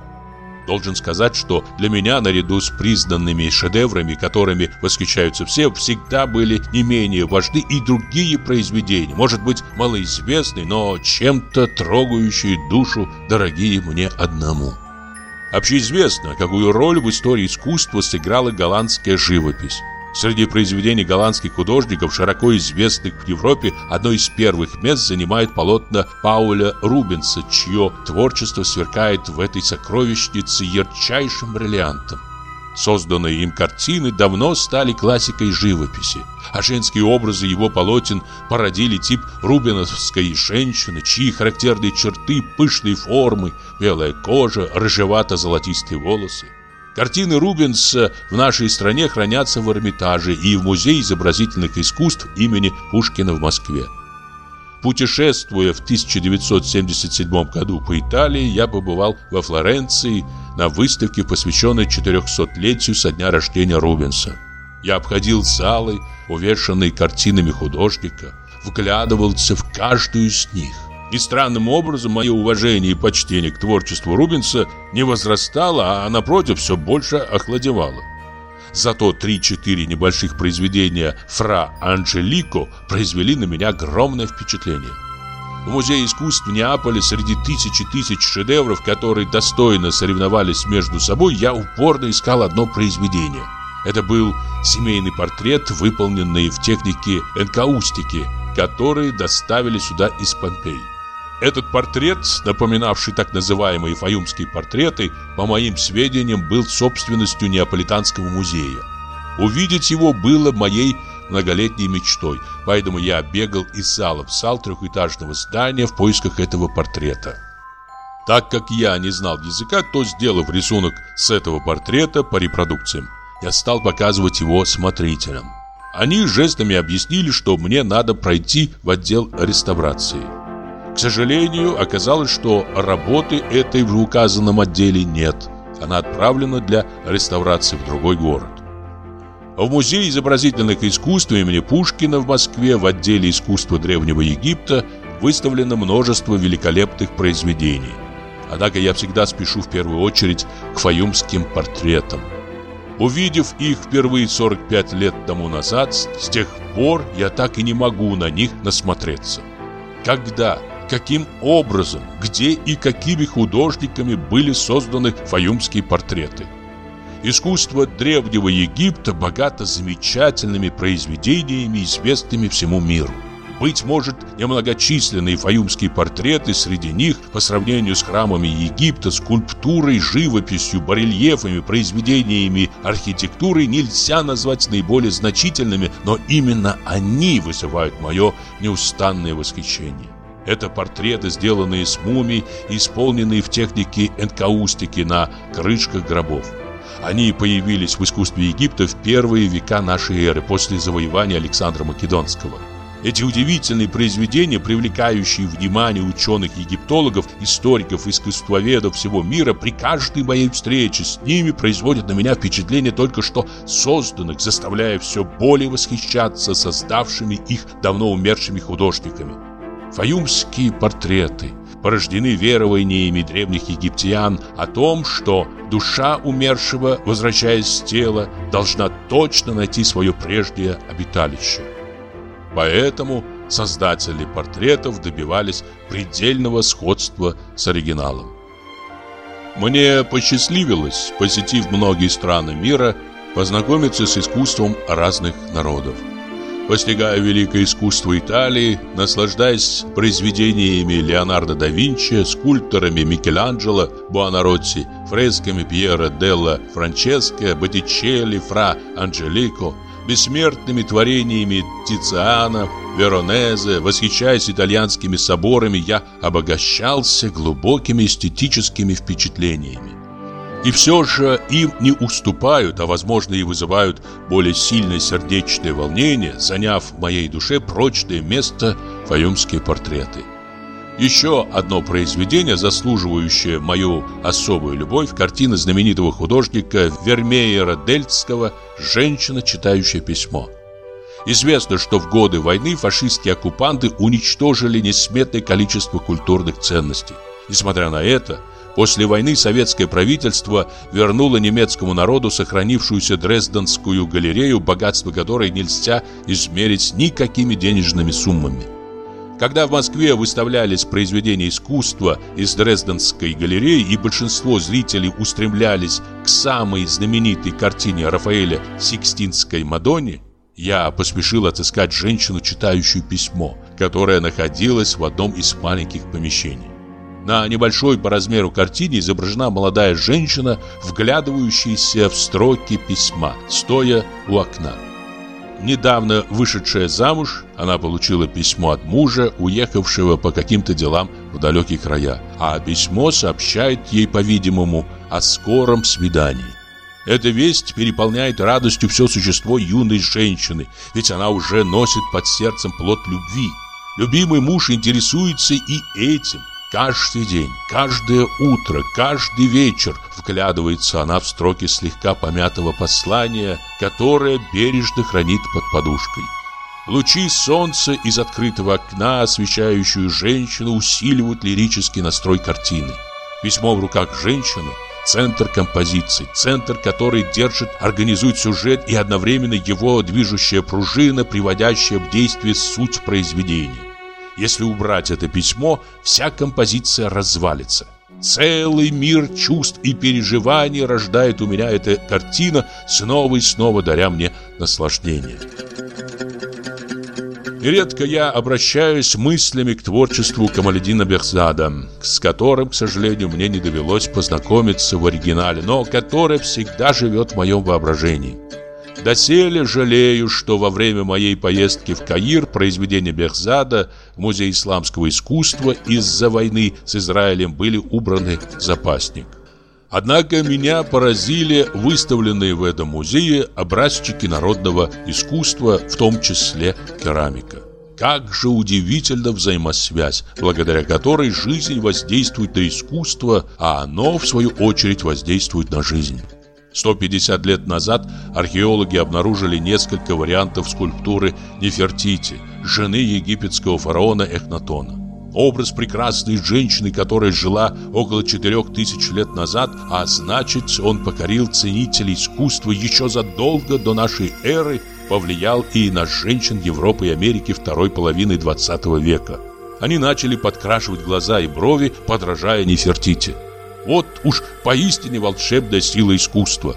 Должен сказать, что для меня, наряду с признанными шедеврами, которыми восхищаются все, всегда были не менее важны и другие произведения, может быть, малоизвестные, но чем-то трогающие душу, дорогие мне одному. Общеизвестно, какую роль в истории искусства сыграла голландская живопись. Среди произведений голландских художников, широко известных в Европе, одно из первых мест занимает полотно Пауля Рубенса, чье творчество сверкает в этой сокровищнице ярчайшим бриллиантом. Созданные им картины давно стали классикой живописи, а женские образы его полотен породили тип рубиновской женщины, чьи характерные черты, пышные формы, белая кожа, рыжевато-золотистые волосы. Картины Рубенса в нашей стране хранятся в Эрмитаже и в Музее изобразительных искусств имени Пушкина в Москве. Путешествуя в 1977 году по Италии, я побывал во Флоренции на выставке, посвященной 400-летию со дня рождения Рубенса. Я обходил залы, увешанные картинами художника, вглядывался в каждую из них. И странным образом мое уважение и почтение к творчеству Рубенса не возрастало, а напротив все больше охладевало. Зато три-четыре небольших произведения Фра Анджелико произвели на меня огромное впечатление. В Музее искусств в Неаполе среди тысячи тысяч шедевров, которые достойно соревновались между собой, я упорно искал одно произведение. Это был семейный портрет, выполненный в технике энкаустики, который доставили сюда из Помпеи. Этот портрет, напоминавший так называемые фаюмские портреты, по моим сведениям, был собственностью Неаполитанского музея. Увидеть его было моей многолетней мечтой, поэтому я бегал из зала в зал трехэтажного здания в поисках этого портрета. Так как я не знал языка, то, сделав рисунок с этого портрета по репродукциям, я стал показывать его смотрителям. Они жестами объяснили, что мне надо пройти в отдел реставрации. Сожалению, оказалось, что работы этой в указанном отделе нет. Она отправлена для реставрации в другой город. В Музее изобразительных искусств имени Пушкина в Москве в отделе искусства Древнего Египта выставлено множество великолепных произведений. Однако я всегда спешу в первую очередь к фаюмским портретам. Увидев их впервые 45 лет тому назад, с тех пор я так и не могу на них насмотреться. Когда каким образом, где и какими художниками были созданы фаюмские портреты. Искусство Древнего Египта богато замечательными произведениями, известными всему миру. Быть может, немногочисленные фаюмские портреты среди них, по сравнению с храмами Египта, скульптурой, живописью, барельефами, произведениями архитектуры нельзя назвать наиболее значительными, но именно они вызывают мое неустанное восхищение. Это портреты, сделанные с мумий исполненные в технике энкаустики на крышках гробов. Они появились в искусстве Египта в первые века нашей эры после завоевания Александра Македонского. Эти удивительные произведения, привлекающие внимание ученых-египтологов, историков, искусствоведов всего мира, при каждой моей встрече с ними производят на меня впечатление только что созданных, заставляя все более восхищаться создавшими их давно умершими художниками. Фаюмские портреты порождены верованиями древних египтян о том, что душа умершего, возвращаясь в тело, должна точно найти свое прежнее обиталище. Поэтому создатели портретов добивались предельного сходства с оригиналом. Мне посчастливилось, посетив многие страны мира, познакомиться с искусством разных народов. Постигая великое искусство Италии, наслаждаясь произведениями Леонардо да Винчи, скульпторами Микеланджело, Буонаротти, фресками Пьера делла Франческо, Боттичелли, Фра Анджелико – бессмертными творениями Тициана, Веронезе, восхищаясь итальянскими соборами, я обогащался глубокими эстетическими впечатлениями. И все же им не уступают, а возможно и вызывают более сильное сердечное волнение, заняв в моей душе прочное место фаюмские портреты. Еще одно произведение, заслуживающее мою особую любовь, картина знаменитого художника Вермеера Дельцкого «Женщина, читающая письмо». Известно, что в годы войны фашистские оккупанты уничтожили несметное количество культурных ценностей. Несмотря на это, после войны советское правительство вернуло немецкому народу сохранившуюся Дрезденскую галерею, богатство которой нельзя измерить никакими денежными суммами. Когда в Москве выставлялись произведения искусства из Дрезденской галереи и большинство зрителей устремлялись к самой знаменитой картине Рафаэля «Сикстинской Мадонне», я поспешил отыскать женщину, читающую письмо, которое находилось в одном из маленьких помещений. На небольшой по размеру картине изображена молодая женщина, вглядывающаяся в строки письма, стоя у окна. Недавно вышедшая замуж, она получила письмо от мужа, уехавшего по каким-то делам в далекие края. А письмо сообщает ей, по-видимому, о скором свидании. Эта весть переполняет радостью все существо юной женщины, ведь она уже носит под сердцем плод любви. Любимый муж интересуется и этим. Каждый день, каждое утро, каждый вечер вглядывается она в строки слегка помятого послания, которое бережно хранит под подушкой. Лучи солнца из открытого окна, освещающую женщину, усиливают лирический настрой картины. Письмо в руках женщины – центр композиции, центр, который держит, организует сюжет и одновременно его движущая пружина, приводящая в действие суть произведения. Если убрать это письмо, вся композиция развалится. Целый мир чувств и переживаний рождает у меня эта картина, снова и снова даря мне наслаждение. Нередко я обращаюсь мыслями к творчеству Камаледина Бехзада, с которым, к сожалению, мне не довелось познакомиться в оригинале, но который всегда живет в моем воображении. Доселе жалею, что во время моей поездки в Каир произведения Бехзада в Музей исламского искусства из-за войны с Израилем были убраны в запасник. Однако меня поразили выставленные в этом музее образчики народного искусства, в том числе керамика. Как же удивительна взаимосвязь, благодаря которой жизнь воздействует на искусство, а оно, в свою очередь, воздействует на жизнь. 150 лет назад археологи обнаружили несколько вариантов скульптуры Нефертити, жены египетского фараона Эхнатона. Образ прекрасной женщины, которая жила около 4000 лет назад, а значит, он покорил ценителей искусства еще задолго до нашей эры, повлиял и на женщин Европы и Америки второй половины 20 века. они начали подкрашивать глаза и брови, подражая Нефертити. Вот уж поистине волшебная сила искусства.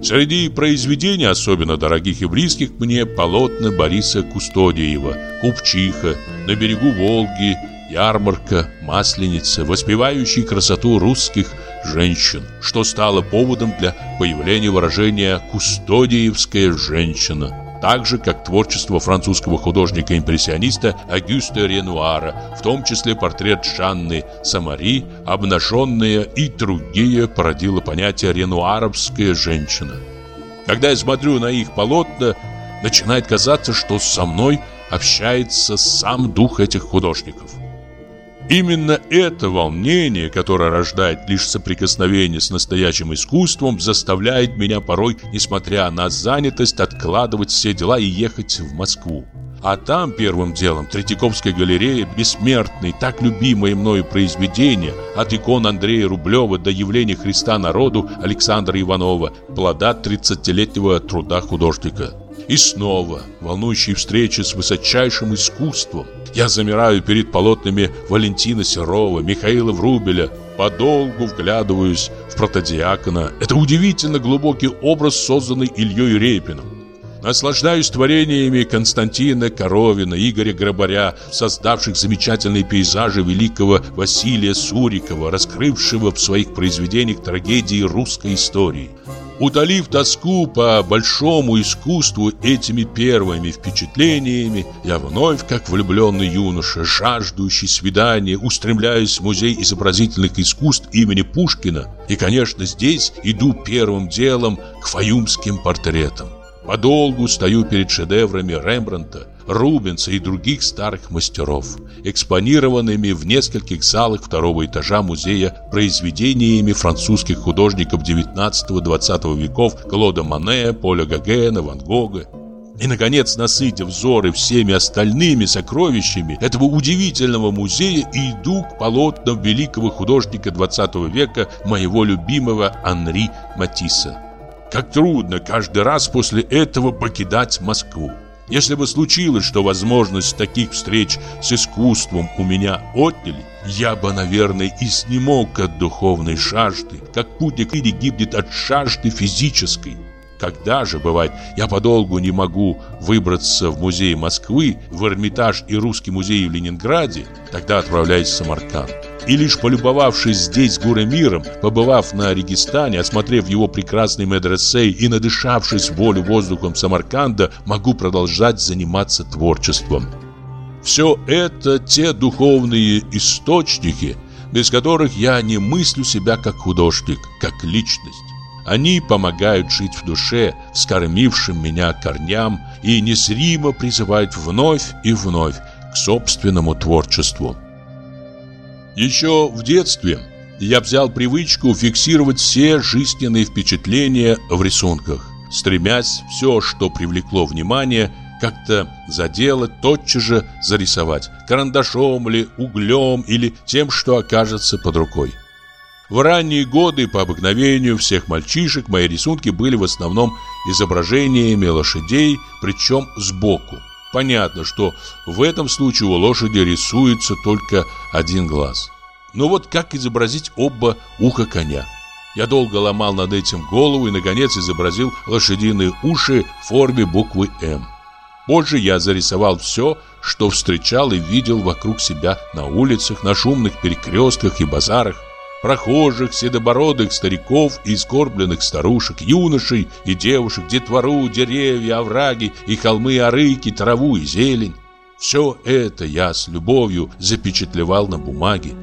Среди произведений особенно дорогих и близких мне полотна Бориса Кустодиева «Купчиха», «На берегу Волги», «Ярмарка», «Масленица», воспевающие красоту русских женщин, что стало поводом для появления выражения «кустодиевская женщина» так же, как творчество французского художника-импрессиониста Агюста Ренуара, в том числе портрет Жанны Самари, обнаженная и другие породило понятие «ренуаровская женщина». Когда я смотрю на их полотна, начинает казаться, что со мной общается сам дух этих художников. Именно это волнение, которое рождает лишь соприкосновение с настоящим искусством, заставляет меня порой, несмотря на занятость, откладывать все дела и ехать в Москву. А там первым делом Третьяковская галерея, бессмертный, так любимое мною произведение, от икон Андрея Рублева до явления Христа народу Александра Иванова, плода 30-летнего труда художника. И снова волнующие встречи с высочайшим искусством. Я замираю перед полотнами Валентина Серова, Михаила Врубеля, подолгу вглядываюсь в протодиакона. Это удивительно глубокий образ, созданный Ильей Репиным. Наслаждаюсь творениями Константина Коровина, Игоря Грабаря, создавших замечательные пейзажи великого Василия Сурикова, раскрывшего в своих произведениях трагедии русской истории. Утолив тоску по большому искусству этими первыми впечатлениями, я вновь, как влюбленный юноша, жаждущий свидания, устремляюсь в музей изобразительных искусств имени Пушкина и, конечно, здесь иду первым делом к фаюмским портретам. Подолгу стою перед шедеврами Рембрандта, Рубенса и других старых мастеров, экспонированными в нескольких залах второго этажа музея произведениями французских художников XIX-XX веков Клода Мане, Поля Гогена, Ван Гога. И, наконец, насытив взоры всеми остальными сокровищами этого удивительного музея, иду к полотнам великого художника XX века, моего любимого Анри Матисса. Как трудно каждый раз после этого покидать Москву. Если бы случилось, что возможность таких встреч с искусством у меня отняли, я бы, наверное, и снемог от духовной жажды, как путник или гибнет от жажды физической. Когда же, бывает, я подолгу не могу выбраться в музей Москвы, в Эрмитаж и Русский музей в Ленинграде, тогда отправляюсь в Самарканд. И лишь полюбовавшись здесь миром, побывав на Регистане, осмотрев его прекрасный медресе и надышавшись волю воздухом Самарканда, могу продолжать заниматься творчеством. Все это те духовные источники, без которых я не мыслю себя как художник, как личность. Они помогают жить в душе, вскормившим меня корням, и незримо призывают вновь и вновь к собственному творчеству. Еще в детстве я взял привычку фиксировать все жизненные впечатления в рисунках, стремясь все, что привлекло внимание, как-то заделать, тотчас же зарисовать, карандашом или углем или тем, что окажется под рукой. В ранние годы по обыкновению всех мальчишек мои рисунки были в основном изображениями лошадей, причем сбоку. Понятно, что в этом случае у лошади рисуется только один глаз. Но вот как изобразить оба уха коня? Я долго ломал над этим голову и, наконец, изобразил лошадиные уши в форме буквы «М». Позже я зарисовал все, что встречал и видел вокруг себя на улицах, на шумных перекрестках и базарах. Прохожих, седобородых стариков и скорбленных старушек, юношей и девушек, детвору, деревья, овраги и холмы, арыки, траву и зелень. Все это я с любовью запечатлевал на бумаге.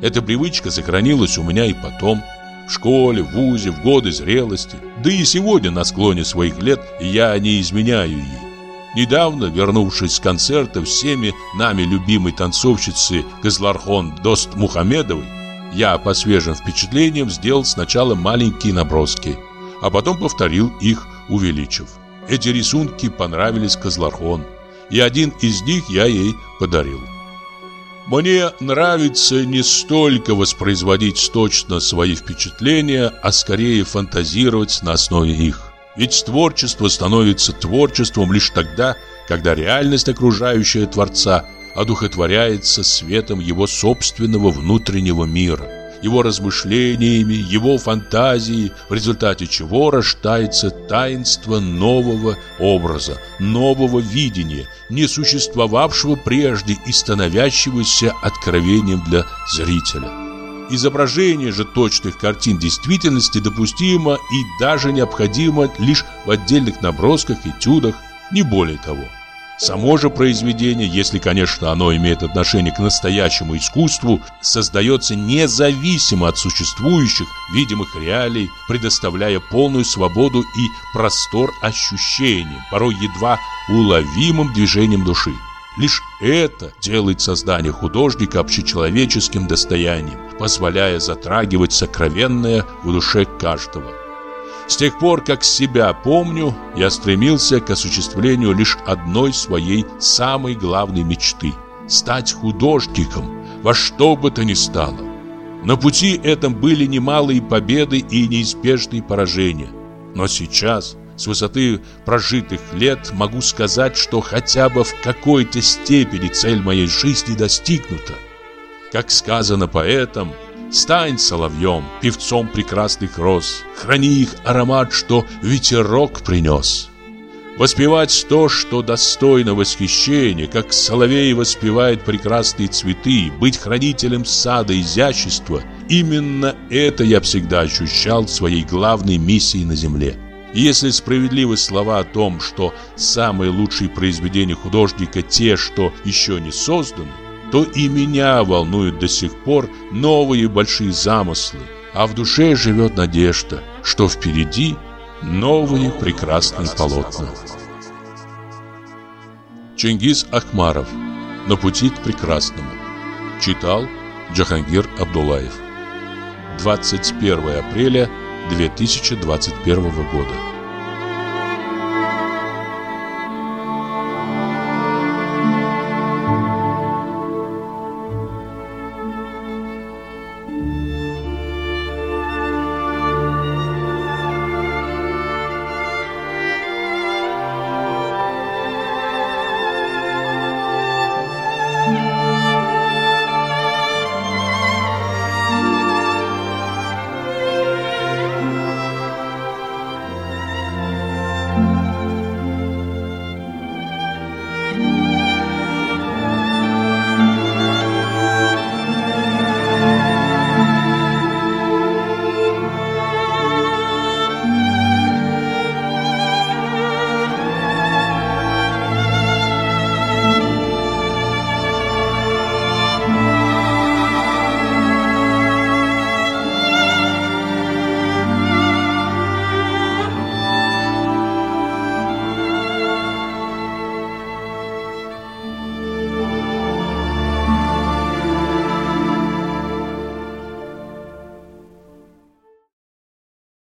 Эта привычка сохранилась у меня и потом. В школе, в вузе, в годы зрелости. Да и сегодня на склоне своих лет я не изменяю ей. Недавно, вернувшись с концерта всеми нами любимой танцовщицы Газлархон Дост Мухамедовой, я по свежим впечатлениям сделал сначала маленькие наброски, а потом повторил их, увеличив. Эти рисунки понравились Козлархон, и один из них я ей подарил. Мне нравится не столько воспроизводить точно свои впечатления, а скорее фантазировать на основе их. Ведь творчество становится творчеством лишь тогда, когда реальность окружающая Творца одухотворяется светом его собственного внутреннего мира – его размышлениями, его фантазией, в результате чего рождается таинство нового образа, нового видения, не существовавшего прежде и становящегося откровением для зрителя. Изображение же точных картин действительности допустимо и даже необходимо лишь в отдельных набросках, этюдах, не более того. Само же произведение, если, конечно, оно имеет отношение к настоящему искусству, создается независимо от существующих видимых реалий, предоставляя полную свободу и простор ощущениям, порой едва уловимым движением души. Лишь это делает создание художника общечеловеческим достоянием, позволяя затрагивать сокровенное в душе каждого. С тех пор, как себя помню, я стремился к осуществлению лишь одной своей самой главной мечты – стать художником во что бы то ни стало. На пути этом были немалые победы и неизбежные поражения. Но сейчас, с высоты прожитых лет, могу сказать, что хотя бы в какой-то степени цель моей жизни достигнута. Как сказано поэтом, Стань соловьем, певцом прекрасных роз, Храни их аромат, что ветерок принес. Воспевать то, что достойно восхищения, Как соловей воспевает прекрасные цветы, Быть хранителем сада изящества Именно это я всегда ощущал своей главной миссией на земле. Если справедливы слова о том, что самые лучшие произведения художника те, что еще не созданы, то и меня волнуют до сих пор новые большие замыслы, а в душе живет надежда, что впереди новые прекрасные полотна. Чингис Ахмаров. «На пути к прекрасному» Читал Джахангир Абдулаев. 21 апреля 2021 года